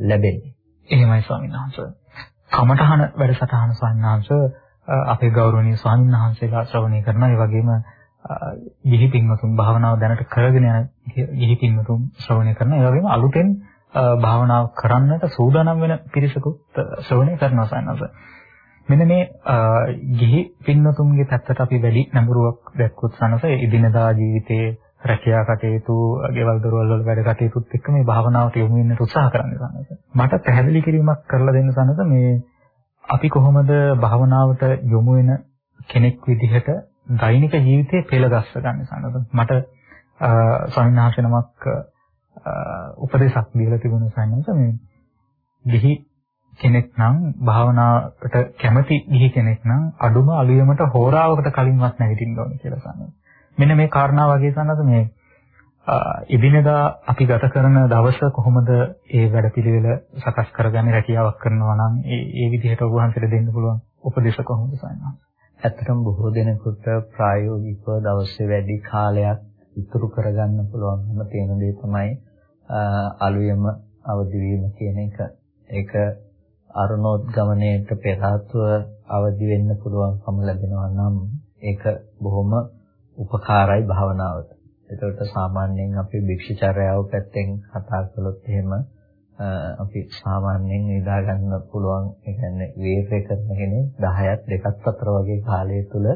ලැබෙන්නේ. එහෙමයි ස්වාමීන් වහන්සේ. කමඨහන වැඩසටහන ස්වාමීන් වහන්සේ අපේ ගෞරවනීය ස්වාමීන් වහන්සේලා ශ්‍රවණය කරන ඒ වගේම ගිහි පින්වතුන් භාවනාව දැනට කරගෙන යන ගිහි පින්වතුන් ශ්‍රවණය කරන ඒ වගේම අලුතෙන් භාවනාව කරන්නට සූදානම් වෙන පිරිසකුත් ශ්‍රවණය කරනවා සයන්වස. මෙන්න මේ ගිහි පින්වතුන්ගේ පැත්තට අපි වැඩි නැඹුරුවක් දැක්වුත් සනස ඉදිනදා ජීවිතයේ රැකියා කටයුතු, ගෙවල් දොරවල් වල වැඩ කටයුතුත් එක්ක මේ භාවනාවට යොමු වෙන්න උත්සාහ කරන්නේ සනස. මට පැහැදිලි කිරීමක් කරලා දෙන්න සනස මේ අපි කොහොමද භාවනාවට යොමු වෙන කෙනෙක් විදිහට දෛනික ජීවිතේ පෙළගස්ස ගන්න සනද මට ස්වාමීන් නමක් උපදේශක් දීලා තිබුණා සයන්ස මේ ගිහි කෙනෙක් නම් භාවනාවට කැමති ගිහි කෙනෙක් නම් අඩුම අලුයමට හෝරාවකට කලින්වත් නැගිටින්න ඕනේ කියලා සනද මෙන්න මේ කාරණා වගේ සනද මේ ඉදිනදා අපි ගත කරන දවස කොහොමද ඒ වැඩපිළිවෙල සකස් කරගන්නේ රැකියාවක් කරනවා නම් ඒ ඒ විදිහට ඔබ වහන්සේට දෙන්න පුළුවන් උපදේශ කොහොමද සයන්වහන්සේ? ඇත්තටම බොහෝ දෙනෙකුට ප්‍රායෝගිකව දවසේ වැඩි කාලයක් ඉතුරු කරගන්න පුළුවන්කම තියෙන දේ තමයි අලුයම අවදි වීම කියන එක. ඒක අරුණෝද්ගමණයට පෙර අවදි වෙන්න පුළුවන්කම ලැබෙනවා නම් ඒක බොහොම උපකාරයි භාවනාවට. එතකොට සාමාන්‍යයෙන් අපි භික්ෂුචර්යාව පැත්තෙන් කතා කළොත් එහෙම අපි සාමාන්‍යයෙන් නිදා ගන්න පුළුවන් ඒ කියන්නේ වේරය කරන කෙනෙක් 10ක් දෙකක් අතර වගේ කාලය තුල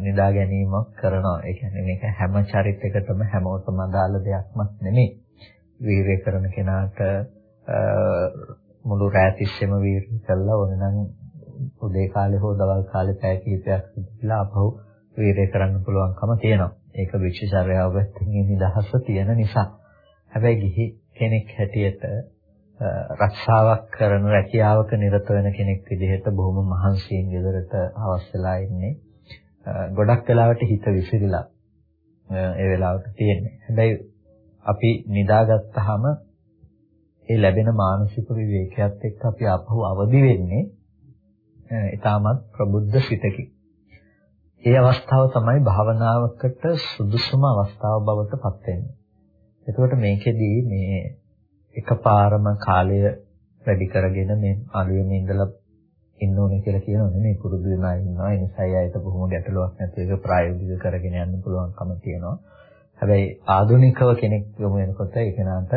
නිදා ගැනීමක් කරනවා. ඒ කියන්නේ මේක හැම චරිතයකටම හැමෝටම අදාළ දෙයක්මත් නෙමෙයි. වීරය කරන කෙනාට මුළු රැය තිස්සෙම වීරය කළා ඕන නම් උදේ කාලේ හෝ දවල් කාලේ පැය කිහිපයක් ඉඳලා අපහු වීරය කරන්න පුළුවන්කම තියෙනවා. ඒක වික්ෂචර්යාව පැත්තෙන් නිදහස තියෙන නිසා. හැබැයි ගිහි කෙනෙක් හැටියට රක්ෂාවක් කරන රැකියාවක නිරත වෙන කෙනෙක් විදිහට බොහොම මහන්සියෙන් ගෙදරට අවශ්‍යලා ඉන්නේ. ගොඩක් වෙලාවට හිත විසිරිලා ඒ වෙලාවට තියෙන්නේ. හැබැයි අපි නිදාගත්තාම ඒ ලැබෙන මානසික විවේකයක් එක්ක අපි ආපහු අවදි වෙන්නේ ඊටමත් ප්‍රබුද්ධ සිතකින්. ඒ අවස්ථාව තමයි භාවනාවකට සුදුසුම අවස්ථාව බවට පත් වෙන්නේ. එතකොට මේකෙදී මේ එකපාරම කාලය වැඩි කරගෙන මේ අලුයේම ඉඳලා ඉන්න ඕනේ කියලා කියනෝ නෙමෙයි පුරුදු වෙනා ඉන්නවා. ඒ නිසා ඒයට බොහොම ගැටලුවක් නැතුව ඒක ප්‍රායෝගික කරගෙන යන්න පුළුවන්කම තියෙනවා. හැබැයි ආධුනිකව කෙනෙක් යොමු වෙනකොට ඒ කෙනාට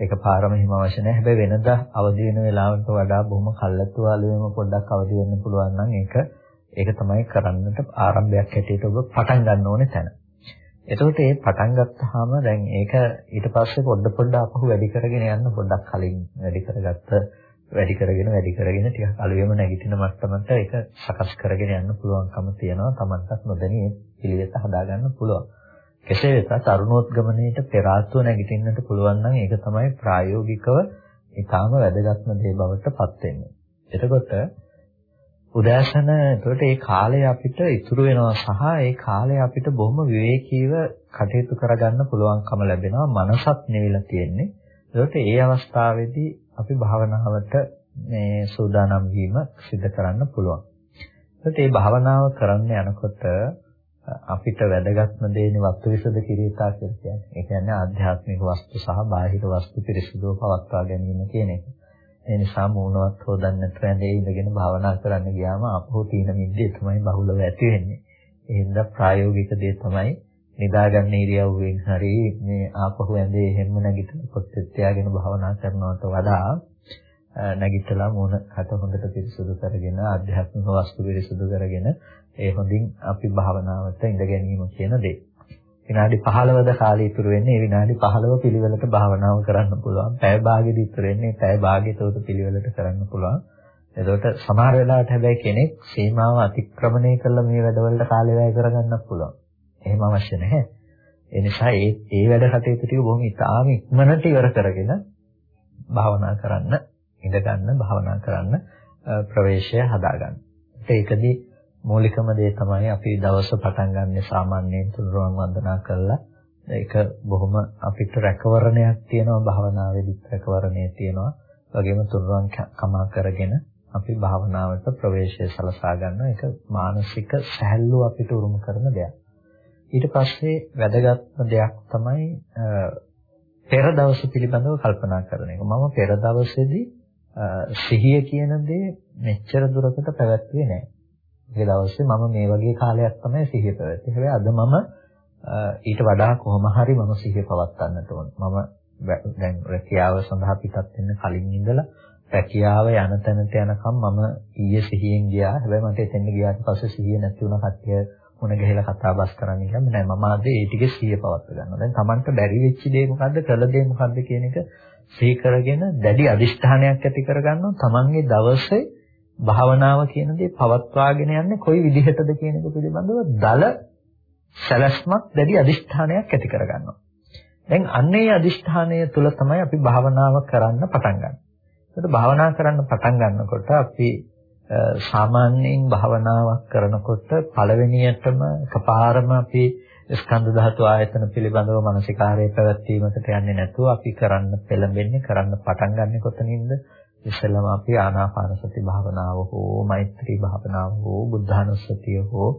එකපාරම හිම අවශ්‍ය නැහැ. හැබැයි වෙනදා අවදි වෙන වෙලාවට වඩා බොහොම කල්ලාතු ආලුවෙම පොඩ්ඩක් අවදි වෙන්න පුළුවන් නම් ඒක ඒක තමයි කරන්නට ආරම්භයක් හැටියට ඔබ පටන් ගන්න ඕනේ තැන. එතකොට ඒ පටන් ගත්තාම දැන් ඒක ඊට පස්සේ පොඩ පොඩ අපහු වැඩි කරගෙන යන්න පොඩ්ඩක් කලින් වැඩි කරගත්ත වැඩි කරගෙන වැඩි කරගෙන ටිකක් අලුයම නැගිටින මට්ටමට ඒක සකස් කරගෙන යන්න පුළුවන්කම තියෙනවා Tamanටත් නොදැනී පිළිවෙත හදාගන්න පුළුවන්. කෙසේ වෙතත් අරුණෝත්ගමණයට පෙර ආත්ව නැගිටින්නට පුළුවන් නම් ඒක තමයි ප්‍රායෝගිකව ඊටාම වැදගත්ම දේ බවට පත් වෙන්නේ. එතකොට උදෑසන එතකොට ඒ කාලය අපිට ඉතුරු වෙනවා සහ ඒ කාලය අපිට බොහොම විවේකීව කටයුතු කරගන්න පුළුවන්කම ලැබෙනවා මනසත් නිවිලා තියෙන්නේ. එතකොට ඒ අවස්ථාවේදී අපි භාවනාවට මේ සූදානම් වීම සිදු කරන්න පුළුවන්. එතකොට මේ භාවනාව කරන්න යනකොට අපිට වැදගත්ම දේනේ වස්තු විසද කිරීතා කියලා කියන්නේ. ඒ කියන්නේ ආධ්‍යාත්මික වස්තු සහ බාහිර වස්තු පිරිසිදුව පවත්වා ගැනීම කියන එක. ඒ නිසා මූණවත් හොදන්න නැතුව ඇඳේ ඉඳගෙන භාවනා කරන්න ගියාම අපහු තීන මිද්දේ තමයි බහුලව ඇති වෙන්නේ. ඒ හින්දා ප්‍රායෝගික දේ තමයි නිදාගන්න ඉරියව්වෙන් හරි මේ ආපහු ඇඳේ හැම නැගිටින පොත් තියාගෙන භාවනා කරනවට වඩා නැගිටලා මූණ කට හොඳට පිරිසුදු කරගෙන ආධ්‍යාත්මික වස්තු පිරිසුදු කරගෙන ඒ හොඳින් අපි භාවනාවට ඉඳ ගැනීම කියන දේ. විනාඩි 15ද කාලය ඉතුරු වෙන්නේ ඒ විනාඩි 15 පිළිවෙලට භාවනාව කරන්න පුළුවන්. පැය භාගෙදි ඉතුරු වෙන්නේ පැය භාගෙතවත පිළිවෙලට කරන්න පුළුවන්. එතකොට සමහර වෙලාවට හැබැයි කෙනෙක් සීමාව අතික්‍රමණය කරලා මේ වැඩවලට කාලය වැය කරගන්නත් පුළුවන්. එහෙම අවශ්‍ය නැහැ. ඒ නිසා ඒ ඒ වැඩ කටයුතු ටික බොහොම ඉතාම ඉක්මනට ඉවර කරගෙන භාවනා කරන්න, ඉඳ ගන්න, භාවනා කරන්න ප්‍රවේශය හදාගන්න. ඒකදී මූලිකම දේ තමයි අපි දවස පටන් ගන්න සාමාන්‍යයෙන් තුනුරුවන් වන්දනා කරලා ඒක බොහොම අපිට රැකවරණයක් තියෙනවා භාවනාවේදීත් රැකවරණය තියෙනවා. වගේම තුනුරුවන් කමා කරගෙන අපි භාවනාවට ප්‍රවේශය සලසා ගන්න ඒක මානසික සැහැල්ලුව අපිට උරුම කරන දෙයක්. ඊට පස්සේ වැදගත්ම දෙයක් තමයි පෙර දවස පිළිබඳව කල්පනා කරන එක. මම පෙර දවසේදී සිහිය කියන දේ මෙච්චර දුරකට පැවැත්වුවේ නැහැ. ඒ දවසේ මම මේ වගේ කාලයක් තමයි සිහිය පැවැත්තේ. හැබැයි අද මම ඊට වඩා කොහොම හරි මම සිහිය පවත්වන්නට ඕන. මම දැන් රැකියාව සඳහා පිටත් වෙන්න කලින් ඉඳලා රැකියාව යන තැනට යනකම් මම ඊයේ සිහියෙන් ගියා. හැබැයි මට එතෙන් ගියාට පස්සේ සිහිය නැති වුණ කට්ටිය මුණ ගැහිලා කතා බස් කරන්න ගියාම නෑ මම අද ඒ ටික සිහිය පවත්ව ගන්නවා. දැන් Tamanට බැරි වෙච්ච දේ මොකද්ද? කළ දේ මොකද්ද කියන එක සිහි කරගෙන දැඩි අදිෂ්ඨානයක් ඇති කරගන්නවා. Tamanගේ දවසේ භාවනාව කියන දේ පවත්වාගෙන යන්නේ කොයි විදිහටද කියන එක පිළිබඳව දල සැලැස්මක් දැඩි අදිෂ්ඨානයක් ඇති කරගන්නවා. දැන් අන්නේ අදිෂ්ඨානය තුළ තමයි අපි භාවනාව කරන්න පටන් ගන්නේ. ඒකට භාවනා කරන්න පටන් ගන්නකොට අපි සාමාන්‍යයෙන් භාවනාවක් කරනකොට පළවෙනියටම එකපාරම අපි ස්කන්ධ ධාතු ආයතන පිළිබඳව මානසිකාරය පැවැත්වීමකට යන්නේ නැතුව අපි කරන්න පෙළඹෙන්නේ කරන්න පටන් ගන්නෙ කොතනින්ද? ඉස්සෙල්ලාම අපි ආනාපාන සති භාවනාව හෝ මෛත්‍රී භාවනාව හෝ බුද්ධානුස්සතිය හෝ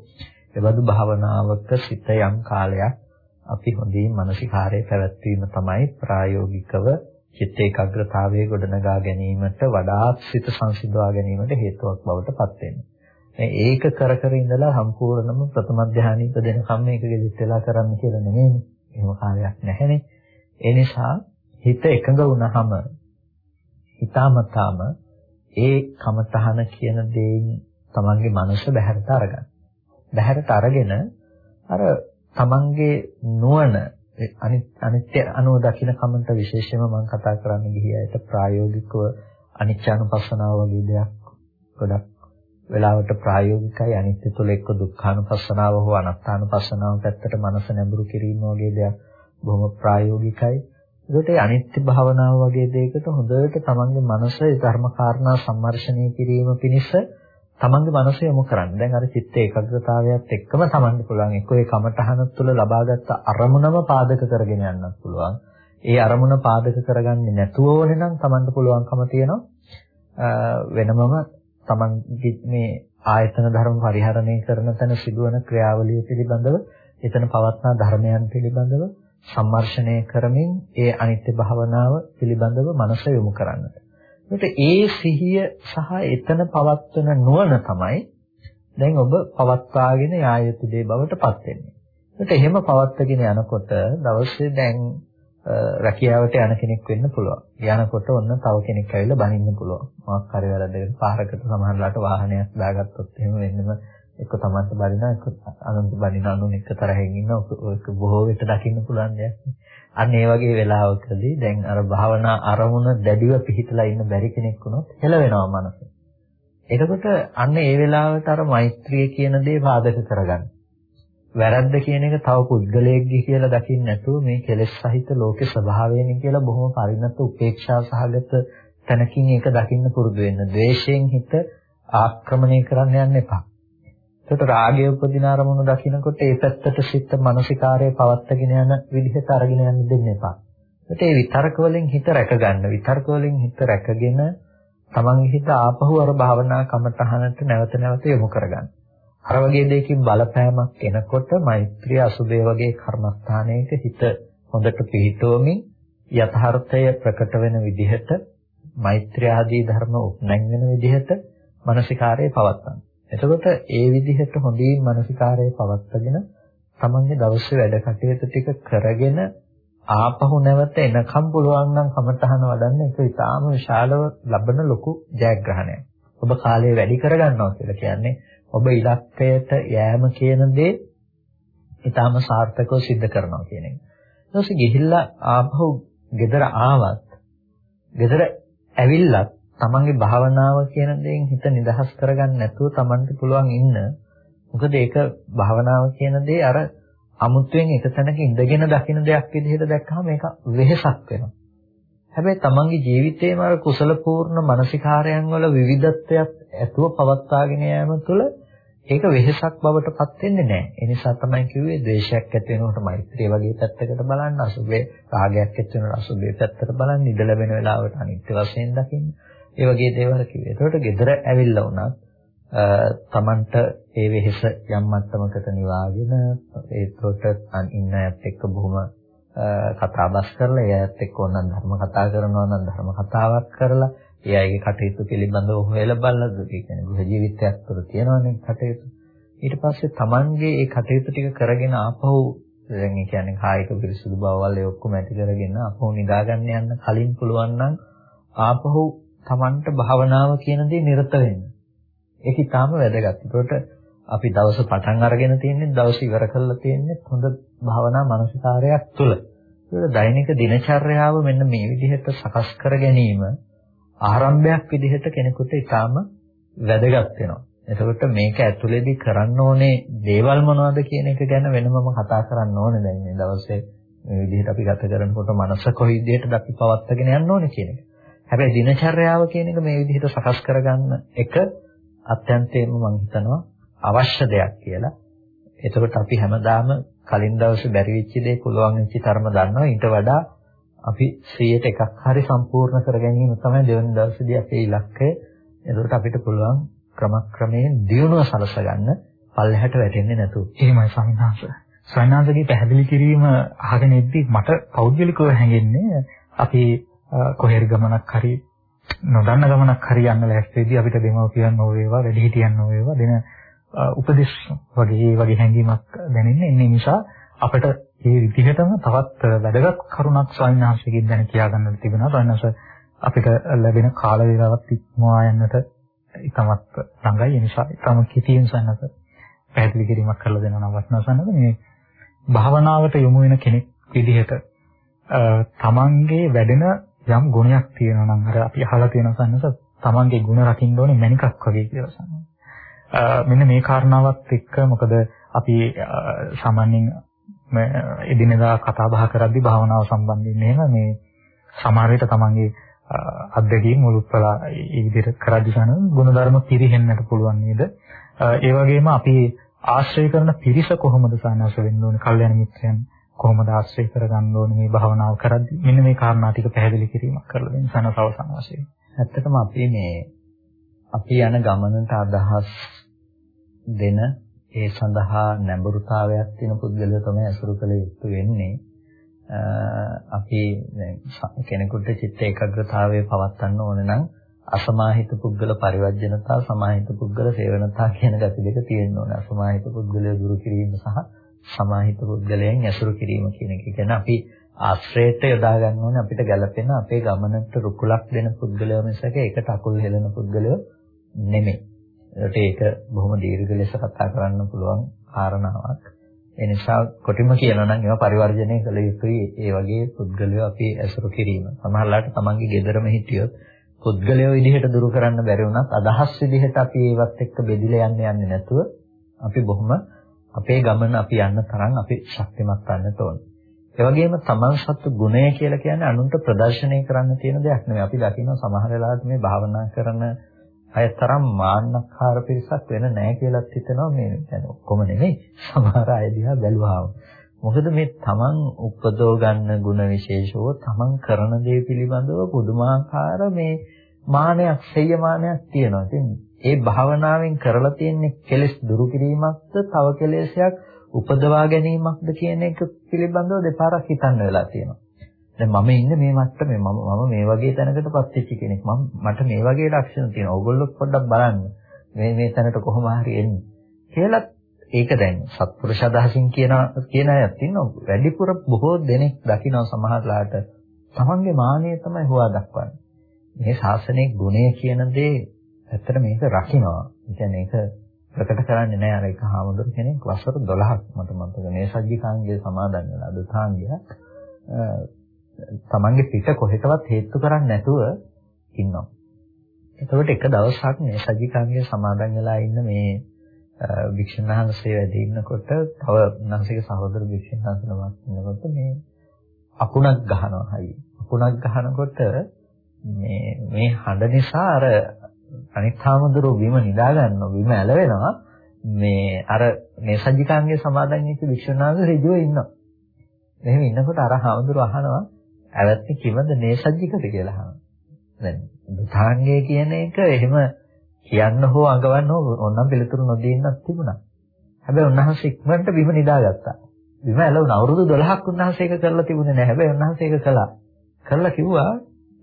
එබඳු භාවනාවක සිත යම් කාලයක් අපි හොඳින් මානසිකාරය පැවැත්වීම තමයි ප්‍රායෝගිකව චිත්ත ඒකාග්‍රතාවයේ ගොඩනගා ගැනීමට වඩාත් සිත සංසිඳවා ගැනීමට හේතුවක් බවට පත් වෙනවා. ඒක කර කර ඉඳලා සම්පූර්ණම ප්‍රථම ධානීක දෙනකම් මේක ගෙලිත් වෙලා කරන්න කියලා නෙමෙයිනේ. එහෙම කාලයක් නැහැනේ. ඒ නිසා හිත එකඟ වුණාම හිතාමතාම ඒ කමතහන කියන දේෙන් තමන්ගේ මනස බැහැරට අරගන්න. බැහැරට අරගෙන අර තමන්ගේ නුවණ අනිත්‍ය අනුව දකින කමන්ට විශේෂයෙන්ම මම කතා කරන්න ගිහියට ප්‍රායෝගිකව අනිත්‍යානුපස්සනාව වගේ දෙයක් ගොඩක් වෙලාවට ප්‍රායෝගිකයි අනිත්‍ය තුළ එක්ක දුක්ඛානුපස්සනාව හෝ අනාත්මානුපස්සනාව පැත්තට මනස නැඹුරු කිරීම වගේ දෙයක් බොහොම ප්‍රායෝගිකයි ඒකට අනිත්‍ය භාවනාව වගේ දෙයකට හොඳට තමන්ගේ මනස ධර්ම කාරණා සම්මර්ෂණය කිරීම පිණිස තමන්ගේ මනස යොමු කරන්න. දැන් අර චිත්ත ඒකාග්‍රතාවයත් එක්කම තමන්ට පුළුවන් එක්ක ඒ කමඨහන තුළ ලබාගත් අරමුණම පාදක කරගෙන යන්නත් පුළුවන්. ඒ අරමුණ පාදක කරගන්නේ නැතුව ඕනේ නම් තමන්ට පුළුවන්කම තියෙනවා වෙනමම තමන්ගේ මේ ආයතන ධර්ම පරිහරණය කරන තැන සිදුවන ක්‍රියාවලිය පිළිබඳව එතන පවත්නා ධර්මයන් පිළිබඳව සම්මර්ෂණය කරමින් ඒ අනිත්‍ය භාවනාව පිළිබඳව මනස යොමු කරන්නට. ඒකට ඒ සිහිය සහ එතන පවත්වන නුවණ තමයි දැන් ඔබ පවත්වාගෙන යා යුතු දේ බවට පත් වෙන්නේ. ඒකට එහෙම පවත්වාගෙන යනකොට දවසේ දැන් රැකියාවට යන කෙනෙක් වෙන්න පුළුවන්. යනකොට ඔන්න තව කෙනෙක් ඇවිල්ලා බනින්න පුළුවන්. මොකක් හරි වැරද්දකට පාරකට සමහරලාට වාහනයක් දාගත්තොත් එහෙම වෙන්නම එක්ක තමන්ට බලිනා එක්ක අනුන්ට බලිනා අනුන් එක්ක තරහෙන් ඉන්න ඔක බොහෝ විට දකින්න පුළුවන් දෙයක්. අන්න ඒ වගේ වෙලාවකදී දැන් අර භාවනා අරමුණ දැඩිව පිහිටලා ඉන්න බැරි කෙනෙක් වුණොත් හෙලවෙනවා මනස. එතකොට අන්න ඒ වෙලාවට අර මෛත්‍රිය කියන දේ බාධක කරගන්න. වැරද්ද කියන එක තව පුද්ගලයෙක්ගේ කියලා දකින්න නැතුව මේ කෙලෙස් සහිත ලෝකේ ස්වභාවයෙන් කියලා බොහොම පරිණත උපේක්ෂා සහගත තැනකින් ඒක දකින්න පුරුදු වෙන්න. ද්වේෂයෙන් හිත ආක්‍රමණය කරන්න යන්න එපා. ඒකට රාගය උපදින අරමුණු දකිනකොට ඒ පැත්තට සිත් මානසිකාරය පවත්තගෙන යන විදිහට අරගෙන යන්න දෙන්න එපා. ඒකට ඒ විතර්ක වලින් හිත රැකගන්න. විතර්ක වලින් හිත රැකගෙන තමන්ගේ හිත ආපහු අර භාවනා කමටහනට නැවත නැවත යොමු කරගන්න. අර වගේ දෙයකින් බලපෑමක් එනකොට මෛත්‍රිය අසුබේ වගේ කර්මස්ථානයක හිත හොඳට පිහිටුවමින් යථාර්ථය ප්‍රකට වෙන විදිහට මෛත්‍රිය ආදී ධර්ම උපනැන් වෙන විදිහට මානසිකාරය පවත්වන්න. එතකොට ඒ විදිහට හොඳින් මානසිකාරය පවත්වාගෙන තමන්ගේ දවසේ වැඩ කටයුතු ටික කරගෙන ආපහු නැවත එනකම් පුළුවන් නම් කමතහන වඩන්න ඒක ඉතාම විශාලව ලබන ලොකු ජයග්‍රහණයක්. ඔබ කාලය වැඩි කරගන්නවා කියලා කියන්නේ ඔබ ඉලක්කයට යෑම කියන දේ ඉතාම සාර්ථකව සිද්ධ කරනවා කියන එක. ඊට පස්සේ ගිහිල්ලා ආපහු ගෙදර ආවත් ගෙදර ඇවිල්ලත් තමන්ගේ භාවනාව කියන දෙයින් හිත නිදහස් කරගන්න නැතුව තමන්ට පුළුවන් ඉන්න. මොකද ඒක භාවනාව කියන දේ අර අමුතුවෙන් එක තැනක ඉඳගෙන දකින දෙයක් විදිහට දැක්කම ඒක වෙහෙසක් වෙනවා. හැබැයි තමන්ගේ ජීවිතේම අර කුසල පූර්ණ මානසිකාරයන් වල විවිධත්වයක් ඇතුව පවත්වාගෙන යාම තුළ ඒක වෙහෙසක් බවට පත් වෙන්නේ නැහැ. ඒ නිසා තමයි කිව්වේ ද්වේෂයක් ඇති වෙනකොට මෛත්‍රිය වගේ පැත්තකට බලන්න, අසුබේ රාගයක් ඇති වෙනකොට අසුබේ පැත්තට බලන්න, ඉඳ ලැබෙන වෙලාවට අනිත්‍ය වශයෙන් දකින්න. ඒ වගේ දේවල් කිව්වේ. ඒකට ගෙදර ඇවිල්ලා වුණත් තමන්ට ඒ වෙහෙස යම් මට්ටමකට නිවාගෙන ඒකට ඉන්න අයත් එක්ක බොහොම කතා බස් කරලා ඒ අයත් එක්ක ඕනනම් ධර්ම කතා කරනවා නම් ධර්ම කතාවක් කරලා ඒ අයගේ කටයුතු පිළිබඳව හොයලා බලලා ඒ කියන්නේ ගෘහ ජීවිතයක් තුළ තියෙනවනේ කටයුතු. ඊට පස්සේ තමන්ගේ ඒ කටයුතු ටික කරගෙන ආපහු දැන් ඒ කියන්නේ කායික පිරිසුදු බවවල් ඒ ඔක්කොම ඇති කරගෙන ආපහු නිදා ගන්න යන්න කලින් පුළුවන් නම් ආපහු Tamanට භාවනාව කියන දේ නිරත වෙන්න. ඒක ඊටාම වැදගත්. ඒකට අපි දවස පටන් අරගෙන තියෙන්නේ දවස ඉවර කරලා තියෙන්නේ හොඳ භාවනා මානසිකාරයක් තුළ. ඒක දෛනික දිනචර්යාව මෙන්න මේ විදිහට සකස් කර ගැනීම ආරම්භයක් විදිහට කෙනෙකුට ඊටාම වැදගත් වෙනවා. එතකොට මේක ඇතුළේදී කරන්න ඕනේ දේවල් මොනවද කියන එක ගැන වෙනමම කතා කරන්න ඕනේ දැන් මේ දවසේ මේ විදිහට අපි ගත කරනකොට මනස කොයි විදිහටද අපි පවත්වාගෙන යන්න ඕනේ කියන එක. හැබැයි දිනචර්යාව කියන එක මේ විදිහට සකස් කරගන්න එක අත්‍යන්තයෙන්ම මම හිතනවා අවශ්‍ය දෙයක් කියලා. එතකොට අපි හැමදාම කලින් දවසේ බැරි වෙච්ච දේ පුළුවන් වෙච්ච තරම දන්නවා. ඊට වඩා අපි 100ට එකක් හරි සම්පූර්ණ කර ගැනීම තමයි දෙවන දවසේදී අපේ ඉලක්කය. එතකොට අපිට පුළුවන් ක්‍රමක්‍රමයෙන් දියුණුව සලස ගන්න පල්ලෙහාට වැටෙන්නේ නැතුව. එහෙමයි සමිනාංශ. සමිනාංශගේ පැහැදිලි කිරීම අහගෙන ඉද්දි මට පෞද්ගලිකව හැඟෙන්නේ අපි කොහේරි ගමනක් හරි නොදන්න ගමනක් හරි යන්න ලෑස්තිදී අපිට දෙමව්පියන් හෝ වේවා වැඩිහිටියන් හෝ වේවා දෙන උපදෙස් වගේ වගේ හැඟීමක් දැනෙන්නේ. ඒ නිසා අපිට මේ විදිහටම තවත් වැදගත් කරුණක් ස්වාමීනාංශයෙන් දැන කියා ගන්නට තිබෙනවා ස්වාමීනාංශ අපිට ලැබෙන කාල වේලාවත් ඉක්මවා යන්නට ඉතමත් ළඟයි. ඒ නිසා තම කිතියෙන් සන්නත පැහැදිලි කිරීමක් කරලා දෙනවා නම් වටිනා සන්නත මේ භාවනාවට යොමු වෙන කෙනෙක් විදිහට තමන්ගේ වැඩෙන යම් ගුණයක් තියෙනවා නම් අර අපි අහලා තියෙන සන්නස තමන්ගේ ගුණ රකින්න ඕනේ මණිකක් වගේ කියලා සන්නස. මෙන්න මේ කාරණාවත් එක්ක මොකද අපි සාමාන්‍යයෙන් එදිනෙදා කතා බහ කරද්දී භාවනාව සම්බන්ධයෙන් එහෙම මේ සමහර විට තමන්ගේ අත්දැකීම් මුළුප්පලා මේ විදිහට කරද්දී සන ගුණධර්ම පිරිහෙන්නට පුළුවන් නේද? ඒ වගේම අපි ආශ්‍රය කරන පිරිස කොහොමද සානස වෙන්න ඕනේ? කල්යනා මිත්‍රයන් කොහොමද ආශ්‍රය කරගන්න ඕනේ මේ භාවනාව කරද්දී මෙන්න මේ කාරණා ටික පැහැදිලි කිරීමක් කරලා දෙන්න සනස අවසන් වශයෙන්. ඇත්තටම අපි මේ අපි යන ගමනට අදහස් දෙන ඒ සඳහා නැඹුරුතාවයක් තියෙන පුද්ගලයා තමයි අසුරු කළ යුතු වෙන්නේ. අපි කෙනෙකුට චිත්ත ඒකාග්‍රතාවය පවත්වන්න ඕන නම් අසමාහිත පුද්ගල පරිවර්ජනතා සමාහිත පුද්ගල සේවනතා කියන gati දෙක තියෙන්න ඕනේ. අසමාහිත පුද්ගලය දුරු කිරීම සහ සමාහිත පුද්ගලයන් ඇසුරු කිරීම කියන එක. කියන්නේ අපි ආශ්‍රයයට යොදා ගන්න ඕනේ අපිට ගැළපෙන අපේ ගමනට රුකුලක් දෙන පුද්ගලයෝ මිසක ඒකට අකුල් හෙලන පුද්ගලයෝ නෙමෙයි. ඒකට ඒක බොහොම දීර්ඝ ලෙස කතා කරන්න පුළුවන් කාරණාවක්. ඒ නිසා කොටිම කියනවා නම් ඒවා පරිවර්ජනය කළ යුතුයි. ඒ වගේ පුද්ගලයෝ අපි ඇසුරු කිරීම. සමහරවිට තමන්ගේ ගෙදරම හිටියොත් පුද්ගලයෝ විදිහට දුරු කරන්න බැරි වුණත් අදහස් විදිහට අපි ඒවත් එක්ක බෙදිලා යන්න යන්නේ නැතුව අපි බොහොම අපේ ගමන අපි යන්න තරම් අපි ශක්තිමත් වන්නට ඕනේ. ඒ වගේම තමන් සතු ගුණය කියලා කියන්නේ අනුන්ට ප්‍රදර්ශනය කරන්න තියෙන දෙයක් නෙවෙයි. අපි දකිනවා සමහර වෙලාවට මේ භාවනා කරන අය තරම් මාන්නකාර පිරිසක් වෙන නැහැ කියලාත් හිතනවා මේ يعني ඔක්කොම නෙමෙයි. සමහර අය දිහා බැලුවාම. මොකද මේ තමන් උපදව ගන්න ಗುಣ විශේෂව තමන් කරන දේ පිළිබඳව පුදුමාකාර මේ මානයක්, සෙය්‍යමානයක් තියෙනවා. ඉතින් ඒ භාවනාවෙන් කරලා තියෙන්නේ කෙලෙස් දුරු කිරීමක්ද, තව කෙලෙසයක් උපදවා ගැනීමක්ද කියන එක පිළිබඳව දෙපාරක් හිතන්න වෙලා තියෙනවා. දැන් මම ඉන්නේ මේ මට්ටමේ මම මම මේ වගේ තැනකටපත් වෙච්ච කෙනෙක්. මම මට මේ වගේ ලක්ෂණ තියෙනවා. ඕගොල්ලෝ පොඩ්ඩක් බලන්න. මේ මේ තැනට කොහොම හරි එන්නේ. කියලා ඒක දැන් සත්පුරුෂ අදහසින් කියන කියන අයත් ඉන්නවා. වැඩිපුර බොහෝ දෙනෙක් දකින්න සමහරලාට තමන්ගේ මානය තමයි හොවා දක්වන්නේ. මේ ශාසනයේ ගුණය කියන දේ ඇත්තට මේක රකින්නවා. ඒ කියන්නේ ඒක ප්‍රකට කරන්නේ නැහැ අර එක හාමුදුරු කෙනෙක් වසර 12ක් මට මතක මේ සජ්ජිකාංගයේ සමාදන් වෙලා දුතාංගය තමන්ගේ පිට කොහෙටවත් හේතු කරන්නේ නැතුව ඉන්නවා. එතකොට එක දවසක් මේ සජ්ජිකාංගයේ සමාදන් වෙලා ඉන්න මේ වික්ෂණ වහන්සේ වැඩ ඉන්නකොට තව උන්වහන්සේගේ සහෝදර වික්ෂණ වහන්සේ නමක් ඉන්නකොට මේ අකුණක් ගහනවා හයි. අකුණක් ගහනකොට මේ මේ හඬ නිසා අර අනිත් හාමුදුරුවෝ බිම නිදා ගන්නවා බිම ඇලවෙනවා මේ අර මේ සජ්ජිකාංගයේ සමාදන් වෙච්ච වික්ෂුණාංග ඍජුව ඉන්නවා. එහෙම ඉන්නකොට අර හාමුදුරුවෝ අහනවා ඇවැත්නි කිවද නේසජ්ජිකද කියලා අහනවා. දැන් දුතාංගය කියන එක එහෙම කියන්න හෝ අඟවන්න හෝ ඕනම් පිළිතුරු නොදෙන්නත් තිබුණා. හැබැයි උන්වහන්සේ ඉක්මනට බිම නිදාගත්තා. බිම ඇලවුණ අවුරුදු 12ක් උන්වහන්සේ ඒක කරලා තිබුණේ නැහැ. හැබැයි උන්වහන්සේ ඒක කළා. කරලා කිව්වා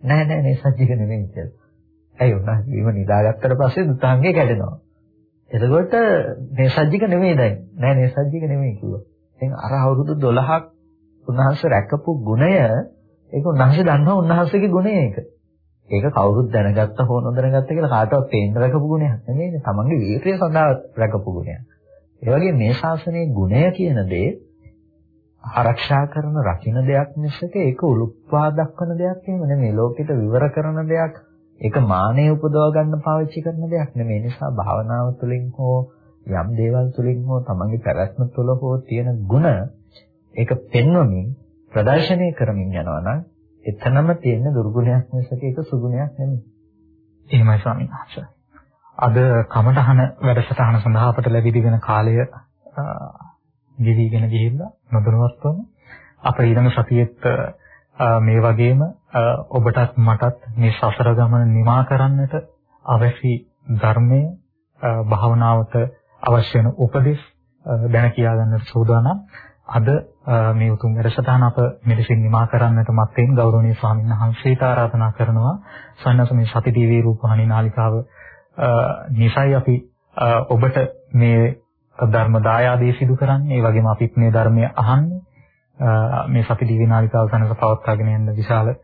නෑ නෑ නේසජ්ජික නෙමෙයි කියලා. ඇයි උන්වහන්සේ බිම නිදාගත්තට පස්සේ දුතාංගේ කැඩෙනවා. එතකොට මේ සජ්ජික නෙමෙයි දැන්. නෑ මේ සජ්ජික නෙමෙයි කිව්වා. ඉතින් අර අවුරුදු 12ක් උන්වහන්සේ රැකපු ගුණය ඒක උන්වහන්සේ දන්නවා උන්වහන්සේගේ ගුණය ඒක. ඒක කවුරුත් දැනගත්ත හෝ නොදැනගත්ත කියලා කාටවත් පේන්න රැකපු ගුණයක් නෙමෙයි. තමන්ගේ වීරිය සඳහා රැකපු ගුණයක්. ඒ වගේ මේ ශාසනයේ ගුණය කියන දේ ආරක්ෂා කරන රකින්න දෙයක් මිසක ඒක උලුප්පා දක්වන දෙයක් නෙමෙයි. මේ ලෝකෙට විවර කරන දෙයක් ඒක මානෙ උපදව ගන්න පාවිච්චි කරන දෙයක් නෙමෙයි. නිසා භාවනාව තුළින් හෝ යම් දේවල් තුළින් හෝ තමන්ගේ පැවැත්ම තුළ හෝ තියෙන ಗುಣ ඒක පෙන්වමින් ප්‍රදර්ශනය කරමින් යනවා නම් එතනම තියෙන දුර්ගුණයක් මිසක ඒක සුගුණයක් නෙමෙයි. එහෙමයි ස්වාමීන් වහන්සේ. අද කමඨහන වැඩසටහන සඳහා අපට ලැබී දෙන කාලය ගෙවිගෙන ගිහිල්ලා නොදැනුවත්වම අප ඊළඟ සතියේත් මේ වගේම ඔබටත් මටත් මේ සසර ගමන නිමා කරන්නට අවශ්‍ය ධර්මයේ භාවනාවට අවශ්‍ය වෙන උපදෙස් දැන කියා ගන්න සූදානම්. අද මේ උතුම් වැඩසටහන අප මෙලෙසින් නිමා කරන්නට මත්තෙන් ගෞරවනීය ස්වාමීන් වහන්සේට ආරාධනා කරනවා. සන්නස මේ සති ටීවී රූපවාහිනී නාලිකාව නිසයි අපි ඔබට මේ ධර්ම දායාදේ සිදු කරන්නේ. ඒ වගේම අපිත් මේ ධර්මය අහන්නේ. මේ සති දිවි නාලිකාව සනස පවත්වාගෙන යන විශාල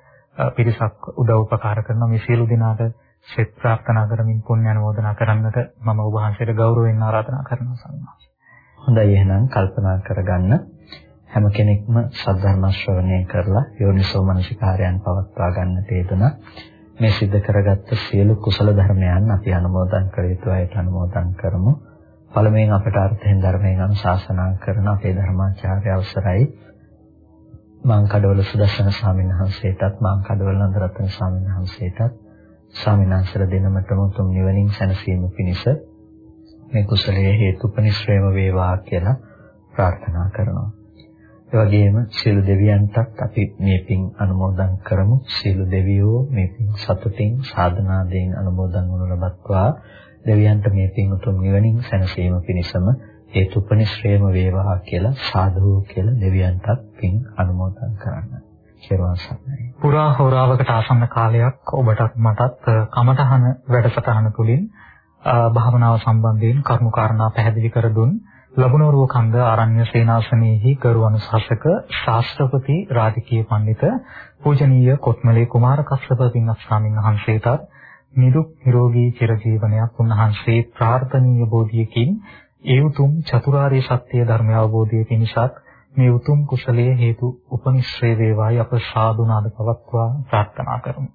පිරිසක් උදව් උපකාර කරන මේ සියලු දෙනාට සෙත් ප්‍රාර්ථනා කරමින් පුණ්‍ය අනුමෝදනා කරන්නට මම ඔබ වහන්සේට ගෞරවයෙන් ආරාධනා කරනවා සම්මාස. හොඳයි එහෙනම් කල්පනා කරගන්න හැම කෙනෙක්ම සද්ධර්ම ශ්‍රවණය කරලා යෝනිසෝ මනසිකාරයන් පවත්වා ගන්නට යෙදුන මේ සිද්ධ කරගත්ත සියලු කුසල ධර්මයන් අපි අනුමෝදන් කළ යුතු අයට අනුමෝදන් කරමු. පළමුවෙන් අපට අර්ථයෙන් ධර්මයෙන් අනුශාසනා කරන අපේ ධර්මාචාර්ය අවසරයි මං කඩවල සුදස්සන ස්වාමීන් වහන්සේටත් මං කඩවල නන්දරත්න ස්වාමීන් වහන්සේටත් ස්වාමීන් වහන්සේලා දෙනමතම උතුම් නිවනින් සැනසීම පිණිස මේ කුසලයේ හේතුපනිශ්‍රේම වේවා කියලා ප්‍රාර්ථනා කරනවා. ඒ වගේම සියලු දෙවියන්ටත් අපි මේ පින් අනුමෝදන් කරමු. සියලු දෙවියෝ මේ පින් සතුටින් සාධනාවෙන් අනුමෝදන් වනු ලබත්වා දෙවියන්ට මේ පින් උතුම් නිවනින් සැනසීම පිණිසම හේතුපනිශ්‍රේම වේවා කියලා සාදු කියලා දෙවියන්ටත් පින් අනුමෝදන් කරන්න. සිරුවන් සරණයි. පුරා හෝරාවකට ආසන්න කාලයක් ඔබටත් මටත් කමඨහන වැඩසටහන තුලින් භාවනාව සම්බන්ධයෙන් කරුණු කාරණා පැහැදිලි කර දුන් ලබුණෝරුව කන්ද ආරණ්‍ය සේනාසනයේහි ගරු අනුශාසක ශාස්ත්‍රපති රාජකීය පඬිත පූජනීය කොත්මලේ කුමාර කස්සප පින්වත් ස්වාමීන් වහන්සේටත් නිරුක් නිරෝගී චිරජීවනයක් උන්වහන්සේ ප්‍රාර්ථනීය බෝධියකින් ඒ උතුම් චතුරාර්ය සත්‍ය ධර්ම අවබෝධය පිණිසත් මේ උතුම් කුසලයේ හේතු උපනිශ්‍රේ වේවායි අප සාදුනාද පවත්වා ප්‍රාර්ථනා කරමු.